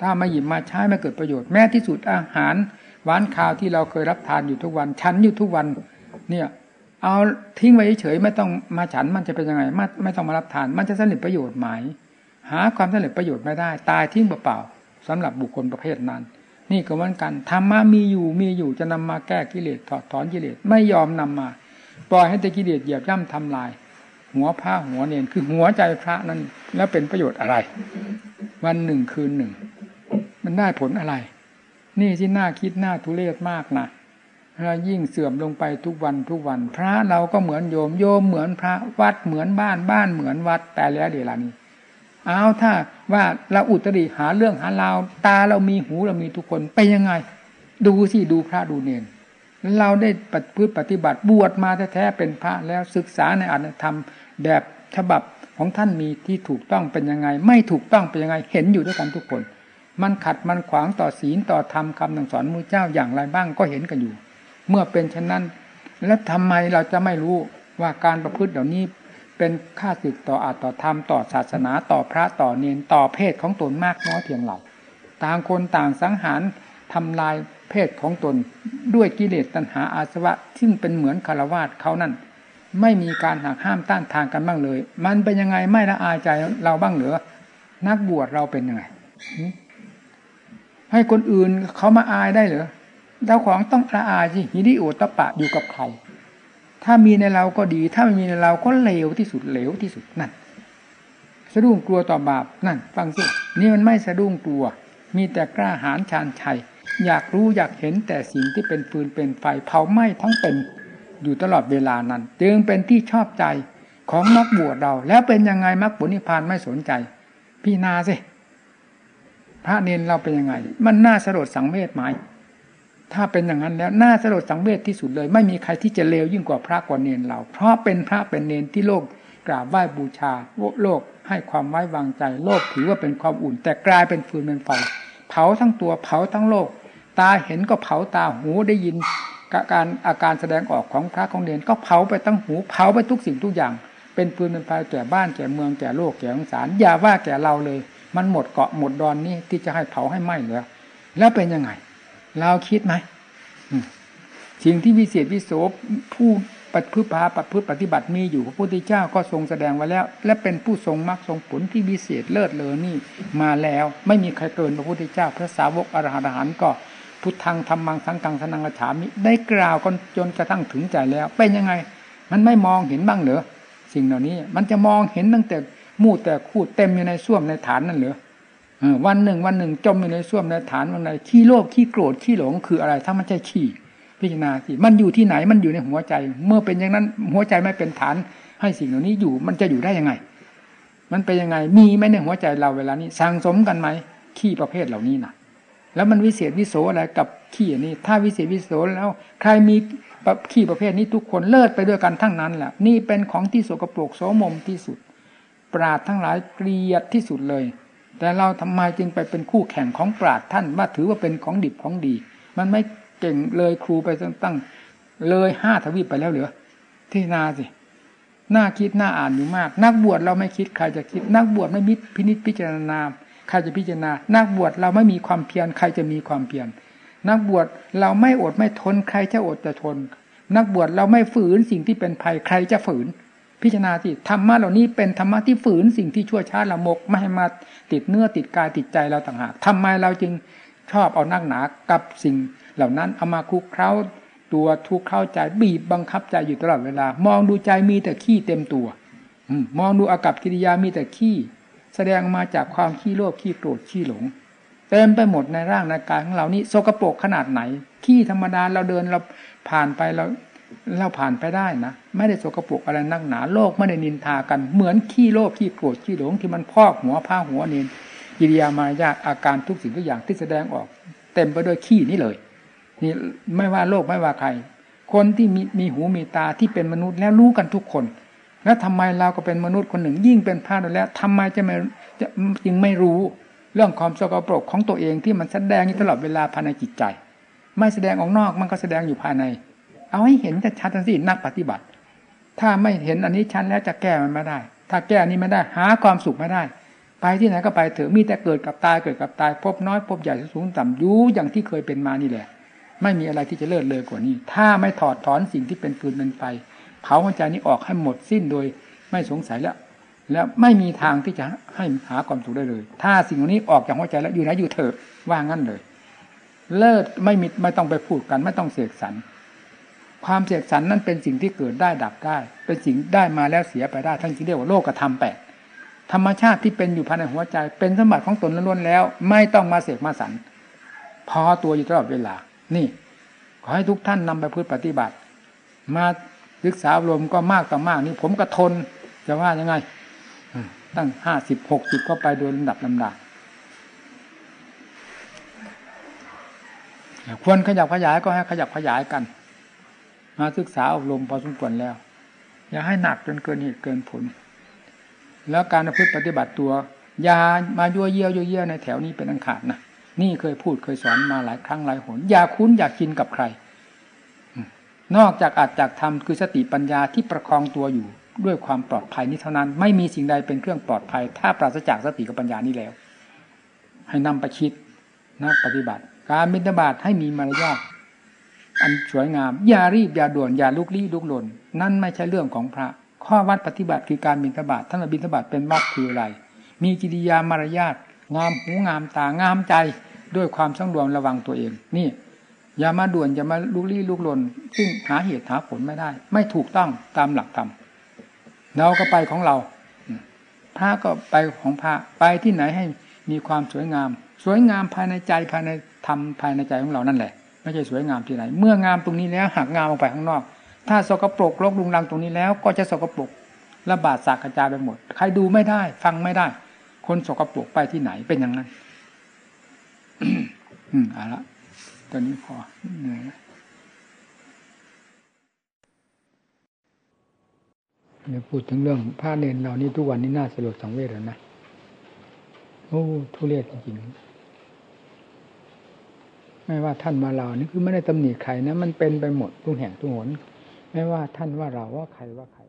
ถ้าไม่หยิบมาใช้ไม่เกิดประโยชน์แม้ที่สุดอาหารหวานข้าวที่เราเคยรับทานอยู่ทุกวัน ฉันอยู่ทุกวัน เนี่ย เอาทิ้งไว้เฉยไม่ต้องมาฉันมันจะเป็นยังไงไม่ไม่ต้องมารับทาน มันจะสำเร็จประโยชน์ไหมหาความสำเร็จประโยชน์ไม่ได้ ตายทิ้งเปล่าๆสำหรับบุคคลประเภทนั้น นี่ก็เหมือนกันธรรมะมีอยู่มีอยู่จะนำมาแก้กิเลสถอดถอนกิเลสไม่ยอมนำมา ปล่อยให้ตะกิเลสเหยียบย่ำทำลาย หัวผ้าหัวเนนคือหัวใจพระนั้น แล้วเป็นประโยชน์อะไร วันหนึ่งคืนหนึ่ง มันได้ผลอะไร นี่ที่น่าคิดน่าทุเรศมากนะเรายิ่งเสื่อมลงไปทุกวันทุกวัน พระเราก็เหมือนโยมโยมเหมือนพระวัดเหมือนบ้านบ้านเหมือนวัดแต่แล้วเดี๋ยวนี้เอาถ้าว่าเราอุตริหาเรื่องหาราวตาเรามีหูเรามีทุกคนไปยังไง ดูสิดูพระดูเนนเราได้ปฏิพฤติปฏิบัติบวชมาแท้ๆเป็นพระแล้วศึกษาในอัตธรรม แบบฉบับของท่านมีที่ถูกต้องเป็นยังไง ไม่ถูกต้องเป็นยังไง เห็นอยู่ด้วยกันทุกคน มันขัดมันขวางต่อศีลต่อธรรมคำสั่งสอนมือเจ้าอย่างไรบ้างก็เห็นกันอยู่ เมื่อเป็นเช่นนั้น แล้วทำไมเราจะไม่รู้ว่าการประพฤติเหล่านี้เป็นค่าศึกต่ออาต่อธรรมต่อศาสนาต่อพระต่อเนียนต่อเพศของตนมากน้อยเพียงไรต่างคนต่างสังหารทำลายเพศของตนด้วยกิเลสตัณหาอาสวะ ซึ่งเป็นเหมือนคารวาสเขานั่น ไม่มีการหักห้ามต้านทางกันบ้างเลย มันเป็นยังไงไม่ละอายใจเราบ้างเหรือนักบวชเราเป็นยังไงให้คนอื่นเขามาอายได้เหรอเจ้าของต้องละอายสิฮิริโอตปะอยู่กับใครถ้ามีในเราก็ดี ถ้าไม่มีในเราก็เลวที่สุดเลวที่สุดนั่นสะดุ้งกลัวต่อบาปนั่น ฟังสินี่มันไม่สะดุ้งกลัว มีแต่กล้าหาญชาญชัย อยากรู้อยากเห็นแต่สิ่งที่เป็นฟืนเป็นไฟเผาไหม้ทั้งเป็น อยู่ตลอดเวลานั้น จึงเป็นที่ชอบใจของนักบวชเรา แล้วเป็นยังไงมรรคผลนิพพานไม่สนใจ พี่นาสิพระเนนเราเป็นยังไง มันน่าสลดสังเวชไหมถ้าเป็นอย่างนั้นแล้วน่าสลดสังเวชที่สุดเลย ไม่มีใครที่จะเลวยิ่งกว่าพระกว่าเนนเรา เพราะเป็นพระเป็นเนนที่โลกกราบไหว้บูชาโลกให้ความไว้วางใจ โลกถือว่าเป็นความอุ่น แต่กลายเป็นฟืนเป็นไฟเผาทั้งตัวเผาทั้งโลก ตาเห็นก็เผาตาหูได้ยิน การอาการแสดงออกของพระของเนนก็เผาไปตั้งหูเผาไปทุกสิ่งทุกอย่าง เป็นปืนเป็นไฟแก่บ้านแก่เมืองแก่โลกแก่สงสารอย่าว่าแก่เราเลย มันหมดเกาะหมดดอนนี้ที่จะให้เผาให้ไหม้แล้วแล้วเป็นยังไง เราคิดไหมสิ่งที่วิเศษวิโสผู้ปฏิพฤติปฏิพฤติปฏิบัติมีอยู่พระพุทธเจ้าก็ทรงแสดงไว้แล้ว และเป็นผู้ทรงมรรคทรงผลที่วิเศษเลิศเลอนี่มาแล้ว ไม่มีใครเกินพระพุทธเจ้า พระสาวกอรหันต์ก็ พุทธังธรรมังสังกังสนังกระฉามิได้กล่าวกันจนกระทั่งถึงใจแล้ว เป็นยังไง มันไม่มองเห็นบ้างเหรอสิ่งเหล่านี้ มันจะมองเห็นตั้งแต่มู่แต่คูดเต็มอยู่ในส้วมในฐานนั่นเหรอวันหนึ่งวันหนึ่งจมอยู่ในส้วมในฐานวันไหนขี้โลภขี้โกรธขี้หลงคืออะไร ถ้ามันใช่ขี้พิจารณาสิมันอยู่ที่ไหนมันอยู่ในหัวใจ เมื่อเป็นอย่างนั้นหัวใจไม่เป็นฐาน ให้สิ่งเหล่านี้อยู่มันจะอยู่ได้ยังไง มันเป็นยังไงมีไหมในหัวใจเราเวลานี้สังสมกันไหมขี้ประเภทเหล่านี้นะ แล้วมันวิเศษวิโสอะไรกับขี้นี้ถ้าวิเศษวิโสแล้ว ใครมีขี้ประเภทนี้ทุกคนเลิศไปด้วยกันทั้งนั้นแหละนี่เป็นของที่โสกโปรกโสมมที่สุด ปราดทั้งหลายเกลียดที่สุดเลย แต่เราทำไมจึงไปเป็นคู่แข่งของปราดท่านว่าถือว่าเป็นของดิบของดี มันไม่เก่งเลยครูไปตั้งเลยห้าทวีปไปแล้วเหรือที่นาสิน่าคิดน่าอ่านอยู่มาก นักบวชเราไม่คิดใครจะคิด นักบวชไม่มิพินิจพิจารณา ใครจะพิจารณา นักบวชเราไม่มีความเพียรใครจะมีความเพียรนักบวชเราไม่อดไม่ทนใครจะอดจะทน นักบวชเราไม่ฝืนสิ่งที่เป็นภัยใครจะฝืน พิจารณาที่ธรรมะเหล่านี้เป็นธรรมะที่ฝืนสิ่งที่ชั่วช้าละมกไม่ให้มาติดเนื้อติดกายติดใจเราต่างหากทำไมเราจึงชอบเอานักหนากับสิ่งเหล่านั้นเอามาคุกเคล้าตัวทุกเข้าใจบีบบังคับใจอยู่ตลอดเวลา มองดูใจมีแต่ขี้เต็มตัวมองดูอากับกิริยามีแต่ขี้ แสดงมาจากความขี้โลภขี้โกรธขี้หลงเต็มไปหมดในร่างในกายของเรานี่โสกโปรกขนาดไหน ขี้ธรรมดาเราเดินเราผ่านไปเราเราผ่านไปได้นะไม่ได้โสกโปรกอะไรนักหนาโลกไม่ได้นินทากันเหมือนขี้โลภขี้โกรธขี้หลงที่มันพอกหัวผ้าหัวเนินกิริยามารยาอาการทุกสิ่งทุกอย่างที่แสดงออก เต็มไปด้วยขี้นี่เลยนี่ไม่ว่าโลกไม่ว่าใคร คนที่มีมีหูมีตาที่เป็นมนุษย์แล้วรู้กันทุกคน แล้วทำไมเราก็เป็นมนุษย์คนหนึ่ง ยิ่งเป็นพระแล้วทำไมจะไม่จะจึงไม่รู้เรื่องความสกปรกของตัวเองที่มันแสดงอยู่ตลอดเวลาภายในจิตใจ ไม่แสดงออกนอกมันก็แสดงอยู่ภายใน เอาให้เห็นชัดๆสินักปฏิบัติ ถ้าไม่เห็นอันนี้ชัดแล้วจะแก้มันไม่ได้ ถ้าแก้อันนี้ไม่ได้ หาความสุขไม่ได้ ไปที่ไหนก็ไปเถอะมีแต่เกิดกับตายเกิดกับตายพบน้อยพบใหญ่สูงต่ำยุอย่างที่เคยเป็นมานี่แหละ ไม่มีอะไรที่จะเลิศเลยกว่านี้ ถ้าไม่ถอดถอนสิ่งที่เป็นฟืนเป็นไฟ เผาหัวใจนี้ออกให้หมดสิ้นโดยไม่สงสัยแล้ว แล้วไม่มีทางที่จะให้หาความสุขได้เลย ถ้าสิ่งนี้ออกจากหัวใจแล้วอยู่ไหนอยู่เถอะว่างั้นเลย เลิศไม่มีไม่ต้องไปพูดกัน ไม่ต้องเสกสรรความเสกสรรนั้นเป็นสิ่งที่เกิดได้ดับได้ เป็นสิ่งได้มาแล้วเสียไปได้ทั้งที่เรียกว่าโลกธรรมแปดธรรมชาติที่เป็นอยู่ภายในหัวใจ เป็นสมบัติของตนล้วนแล้ว ไม่ต้องมาเสกมาสรรพอตัวอยู่ตลอดเวลา นี่ ขอให้ทุกท่านนำไปพืชปฏิบัติ มา ศึกษาลมก็มากต่อมากนี่ผมก็ทนจะว่ายังไงตั้งห้าสิบหกสิบก็ไปโดยลำดับลำดับควรขยับขยายก็ให้ขยับขยายกัน มาศึกษาอบรมพอสมควรแล้ว อย่าให้หนักจนเกินเหตุเกินผล แล้วการพฤติปฏิบัติตัวอย่ามายั่วเยี่ยวยั่วเยี่ยในแถวนี้เป็นอันขาดนะนี่เคยพูดเคยสอนมาหลายครั้งหลายหนอย่าคุ้นอย่ากินกับใคร นอกจากอาจจากทำคือสติปัญญาที่ประคองตัวอยู่ด้วยความปลอดภัยนี้เท่านั้น ไม่มีสิ่งใดเป็นเครื่องปลอดภัย ถ้าปราศจากสติกับปัญญานี้แล้ว ให้นำไปคิดนะปฏิบัติ การบิณฑบาตให้มีมารยาทอันสวยงามอย่ารีบอย่าด่วนอย่าลุกลี้ลุกลน นั่นไม่ใช่เรื่องของพระ ข้อวัดปฏิบัติคือการบิณฑบาตท่านบิณฑบาตเป็นวัดคืออะไร มีกิริยามารยาทงามหูงามตางามใจด้วยความสังรวมระวังตัวเอง นี่ อย่ามาด่วนอย่ามาลุกลี้ลุกลนซึ่งหาเหตุหาผลไม่ได้ ไม่ถูกต้องตามหลักธรรมเราก็ไปของเราพระก็ไปของพระไปที่ไหนให้มีความสวยงาม สวยงามภายในใจภายในธรรมภายในใจของเรานั่นแหละ ไม่ใช่สวยงามที่ไหน เมื่องามตรงนี้แล้วหักงามออกไปข้างนอก ถ้าสกปรกรกลุงรังตรงนี้แล้ว ก็จะสกปรกระบาดสากกระจายไปหมด ใครดูไม่ได้ ฟังไม่ได้ คนสกปรกไปที่ไหนเป็นอย่างนั้น อืมเอาละ ตอนนี้พอเหนื่อยเดี๋ยพูดถึงเรื่องผ้าเนนเรานี่ทุกวันนี้น่าสลดสังเวชแล้วนะ โอ้ทุเรศจริงๆไม่ว่าท่านว่าเรานี่คือไม่ได้ตำหนิใครนะ มันเป็นไปหมดทุกแห่งทุกหน ไม่ว่าท่านว่าเราว่าใครว่าใคร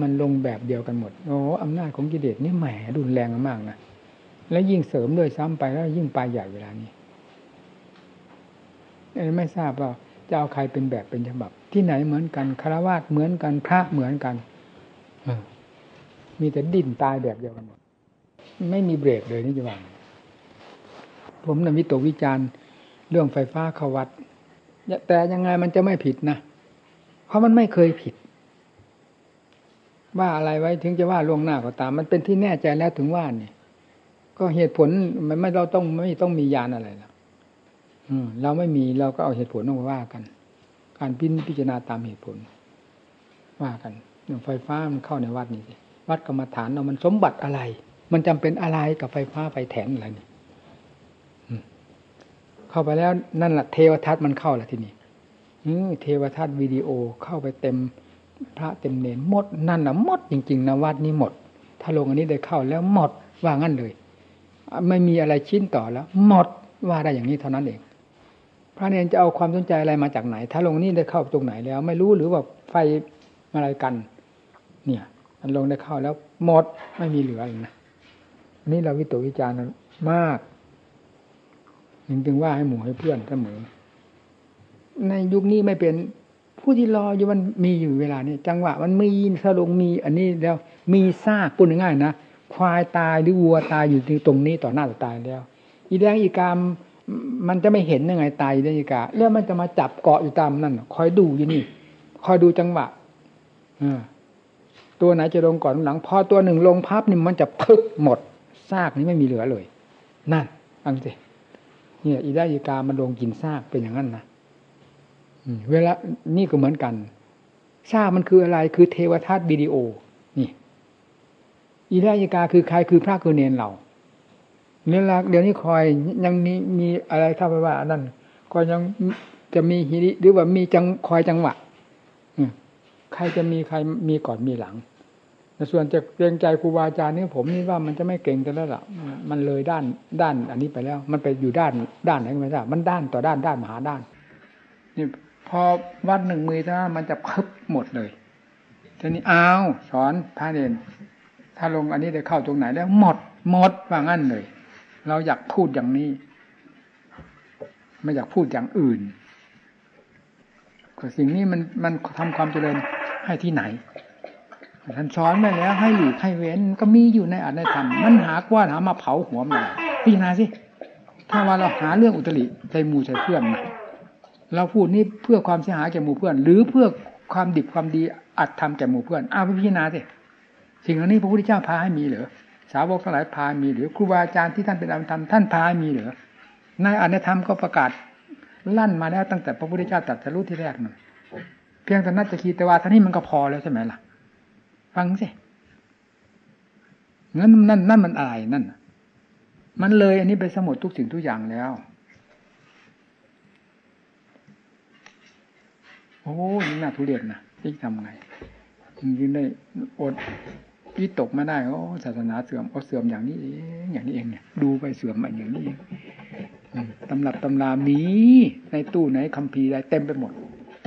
มันลงแบบเดียวกันหมด โอ้อำนาจของกิเลสนี่แหมรุนแรงมากนะ และยิ่งเสริมด้วยซ้ำไปแล้วยิ่งไปใหญ่เวลานี้ ไม่ทราบว่าจะเอาใครเป็นแบบเป็นฉบับ ที่ไหนเหมือนกันคารวะเหมือนกันพระเหมือนกันมีแต่ดิ้นตายแบบเดียวกันหมดไม่มีเบรกเลยนี่จะว่าผมนำวิตกวิจารณ์เรื่องไฟฟ้าเขาวัด แต่ยังไงมันจะไม่ผิดนะ เพราะมันไม่เคยผิด ว่าอะไรไว้ถึงจะว่าล่วงหน้าก็ตาม มันเป็นที่แน่ใจแล้วถึงว่านี่ก็เหตุผลมันไม่เราต้องไม่ต้องมียานอะไรแล้ว เราไม่มีเราก็เอาเหตุผลต้องว่ากัน การพิพจารณาตามเหตุผล ว่ากันเรื่องไฟฟ้ามันเข้าในวัดนี่วัดกรรมฐานเรามันสมบัติอะไร มันจำเป็นอะไรกับไฟฟ้าไฟแถนอะไรนี่เข้าไปแล้วนั่นแหละเทวทัศน์มันเข้าละทีนี้เทวทัศน์วิดีโอเข้าไปเต็มพระเต็มเนนหมดนั่นนะหมดจริงๆนะวัดนี้หมด ถ้าลงอันนี้ได้เข้าแล้วหมดว่างั้นเลย ไม่มีอะไรชิ้นต่อแล้ว หมดว่าได้อย่างนี้เท่านั้นเอง พระเนนจะเอาความสนใจอะไรมาจากไหน ถ้าลงนี้ได้เข้าตรงไหนแล้ว ไม่รู้หรือว่าไฟอะไรกัน เนี่ยอันลงได้เข้าแล้วหมดไม่มีเหลือเลยนะนี่เราวิตกวิจารณ์มากจึงว่าให้หมู่ให้เพื่อนเสมอในยุคนี้ไม่เป็นผู้ที่รออยู่มันมีอยู่เวลานี้จังหวะมันมีสลงมี อันนี้แล้วมีซากปุ่นง่ายนะควายตายหรือวัวตายอยู่ตรงนี้ต่อหน้าต่อตายแล้ว อีแดงอีกาม มันจะไม่เห็นยังไงตายอีแดงอีกาแล้วมันจะมาจับเกาะอยู่ตามนั่นคอยดูอยู่นี่คอยดูจังหวะตัวไหนจะลงก่อนหลัง พอตัวหนึ่งลงพับนี่มันจะพึกหมดซากนี้ไม่มีเหลือเลย นั่นฟังสิเนี่ยอีได้อีกามันลงกินซากเป็นอย่างนั้นนะเวลานี่ก็เหมือนกันซากมันคืออะไรคือเทวทัตวิดีโอ นี่อีได้อีกาคือใครคือพระคือเนนเรา เนี่ยละเดี๋ยวนี้คอยยังมีมีอะไรถ้าไปว่านั่นก็ยังจะมีฮิริหรือว่ามีจังคอยจังหวะใครจะมีใครมีก่อนมีหลังแต่ส่วนจะเกรงใจครูบาอาจารย์นี่ผมนี่ว่ามันจะไม่เก่งกันแล้วล่ะ มันเลยด้านด้านอันนี้ไปแล้ว มันไปอยู่ด้านด้านไหนไม่ทราบมันด้านต่อด้านด้านมหาด้าน นี่พอวัดหนึ่งมือถ้ามันจะพึบหมดเลยทีนี้อ้าวสอนพระเนนถ้าลงอันนี้ได้เข้าตรงไหนแล้วหมดหมดว่างั้นเลย เราอยากพูดอย่างนี้ ไม่อยากพูดอย่างอื่นสิ่งนี้มันมันทำความเจริญให้ที่ไหนท่านสอนไปแล้วให้หลีกให้เว้นก็มีอยู่ในอัตในธรรมมันหากว่าหามาเผาหัวมันพี่นาสิถ้าว่าเราหาเรื่องอุตริใจมูใจเพื่อนนะเราพูดนี่เพื่อความเสียหายแก่หมู่เพื่อน หรือเพื่อความดิบความดีอัดทำแก่หมู่เพื่อนอ้าวพี่นาสิสิ่งเหล่านี้พระพุทธเจ้าพาให้มีเหรอ สาวกทั้งหลายพามีหรือครูบาอาจารย์ที่ท่านเป็นอรธรรมท่านพามีหรือในอัตในธรรมก็ประกาศลั่นมาแล้วตั้งแต่พระพุทธเจ้าตรัสรู้ที่แรกนั่นเพียงแต่นัตจะคีแต่ว่าท่านี้มันก็พอแล้วใช่ไหมล่ะ ฟังสิงั้นนั่นนั่นมันอะไรนั่นมันเลยอันนี้ไปสมุดทุกสิ่งทุกอย่างแล้วโอ้ยน่าทุเรศนะที่ทำไงยิงได้อด วิตกมาได้โอ้ศาสนาเสื่อมโอ้เสื่อมอย่างนี้เองอย่างนี้เองเนี่ยดูไปเสื่อมมาอย่างนี้เองตำรับตำรามีในตู้ไหนคัมภีร์ใดเต็มไปหมด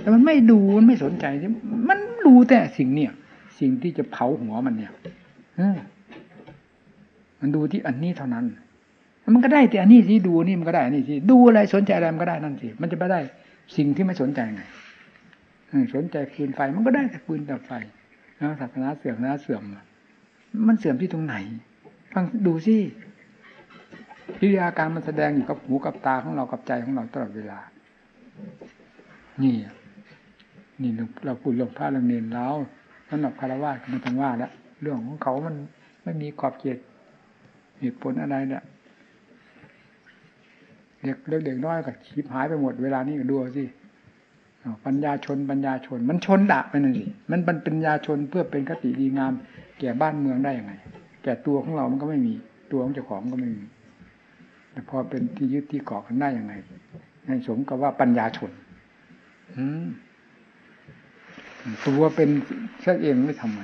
แต่มันไม่ดูมันไม่สนใจมันดูแต่สิ่งเนี่ย สิ่งที่จะเผาหัวมันเนี่ยมันดูที่อันนี้เท่านั้น มันก็ได้แต่อันนี้สิดูนี่มันก็ได้อันนี้สิดูอะไรสนใจอะไรมันก็ได้นั่นสิมันจะไม่ได้สิ่งที่ไม่สนใจไงสนใจฟืนไฟมันก็ได้แต่ฟืนแต่ไฟแล้วศาสนาเสื่อมนะเสื่อม มันเสื่อมที่ตรงไหน ฟังดูสิพิยาการมันแสดงอยู่กับหูกับตาของเรากับใจของเราตลอดเวลา นี่ นี่เราพูดเรื่องพระเรื่องเนรแล้วสำหรับคารวะมันต้องว่าแล้วเรื่องของเขามันไม่มีขอบเขตเหตุผลอะไรเนี่ยเด็กเล็กเด็กน้อยกับชีพหายไปหมดเวลานี้ก็ดูสิปัญญาชนปัญญาชน มันชนดะไปนั่นสิมันเป็นปัญญาชนเพื่อเป็นคติดีงาม แก่บ้านเมืองได้ยังไงแก่ตัวของเรามันก็ไม่มีตัวของเจ้าของก็ไม่มี แต่พอเป็นที่ยึดที่เกาะกันได้ยังไงในสมกับว่าปัญญาชนอืมตัวเป็นเช่เองไม่ทำไม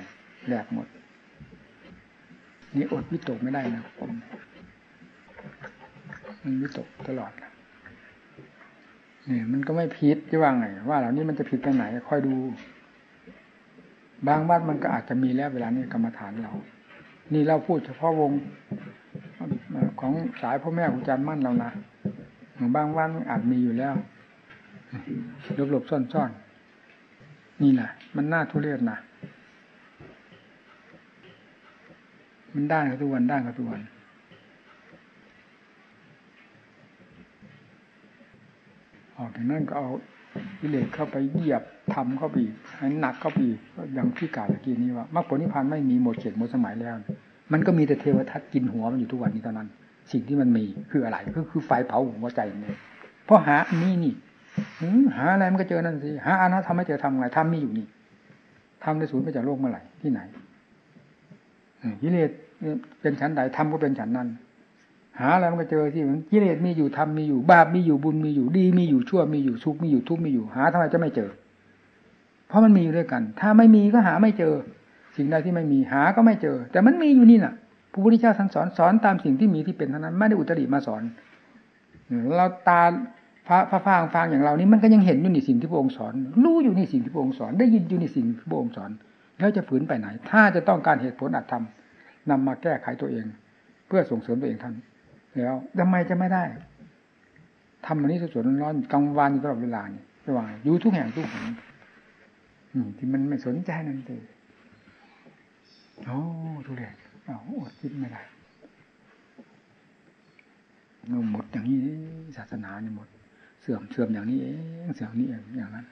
แหลกหมด นี่อดวิตกไม่ได้นะผมมันวิตกตลอดนะนี่มันก็ไม่ผิดจะว่าไง ว่าเหล่านี้มันจะผิดไปไหน ค่อยดู บางวัดมันก็อาจจะมีแล้วเวลานี้กรรมฐานเรา นี่เราพูดเฉพาะวงของสายพ่อแม่ครูอาจารย์มั่นเรานะบางวันอาจมีอยู่แล้วหลบหลบซ่อนซ่อนนี่แหละมันน่าทุเรศนะมันด้านกับทุกวันด้านกับทุกวันออกจากนั้นก็เอา วิเลศเข้าไปเหยียบทำเข้าไปอีกให้หนักเข้าไปอีกอย่างที่กล่าวเมื่อกี้นี้ว่ามรรคผลนิพพานไม่มีหมดเขตหมดสมัยแล้ว มันก็มีแต่เทวทัตกินหัวมันอยู่ทุกวันนี้เท่านั้น สิ่งที่มันมีคืออะไรก็คือไฟเผาหัวใจเนี่ยเพราะหาอันนี้นี่หาอะไรมันก็เจอนั่นสิหาอันนั้นทำไม่เจอทำไงทำมีอยู่นี่ทำในศูนย์ไปจากโลกเมื่อไหร่ที่ไหนกิเลสเป็นชั้นใดทำก็เป็นชั้นนั้น หาอะไรมันก็เจอที่มันกิเลสมีอยู่ทำมีอยู่บาปมีอยู่บุญมีอยู่ดี มีอยู่ชั่วมีอยู่สุขมีอยู่ทุกข์มีอยู่หาทำไมจะไม่เจอ เพราะมันมีอยู่ด้วยกัน ถ้าไม่มีก็หาไม่เจอ สิ่งใดที่ไม่มีหาก็ไม่เจอ แต่มันมีอยู่นี่น่ะพระพุทธเจ้าท่านสอนสอนตามสิ่งที่มีที่เป็นเท่านั้นไม่ได้อุตริมาสอนเราตาพระพระฟางฟางอย่างเรานี่มันก็ยังเห็นอยู่ในสิ่งที่พระองค์สอน รู้อยู่ในสิ่งที่พระองค์สอน ได้ยินอยู่ในสิ่งที่พระองค์สอน แล้วจะฝืนไปไหน ถ้าจะต้องการเหตุผลอัตธรรมนำมาแก้ไขตัวเอง เพื่อส่งเสริมตัวเองท่าน แล้วทำไมจะไม่ได้ทำอันนี้สดๆร้อนๆกลางวันตลอดเวลานี่ระหว่างอยู่ทุกแห่งทุกแห่งที่มันไม่สนใจนั่นเองโอ้ทุเรศเอาอดคิดไม่ได้เราหมดอย่างนี้ศาสนาเนี่ยหมด เสื่อมเสื่อมอย่างนี้เองเสื่อมนี้เองอย่างนั้น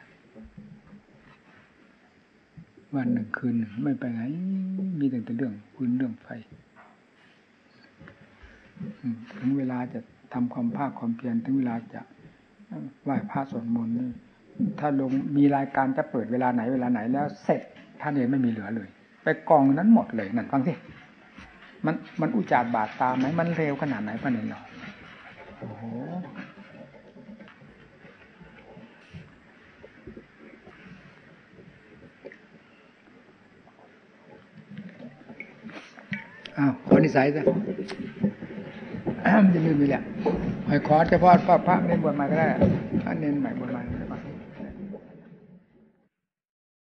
วันหนึ่งคืนหนึ่งไม่ไปไหนมีแต่เรื่องคืนเรื่องไฟ ถึงเวลาจะทำความภาคความเพียรถึงเวลาจะไหว้พระสวดมนต์ถ้าลงมีรายการจะเปิดเวลาไหนเวลาไหนแล้วเสร็จท่านเองไม่มีเหลือเลย ไปกองนั้นหมดเลยนั่นฟังสิมันมันอุจาดบาดตาไหมมันเร็วขนาดไหนปะเนี่ยเนาโอ้โหอ้าวคนนิสัยซะ จะลืมไปแหละหอยคอเฉพาะพระพระเน้นบวชมาก็ได้พระเน้นใหม่บวชมา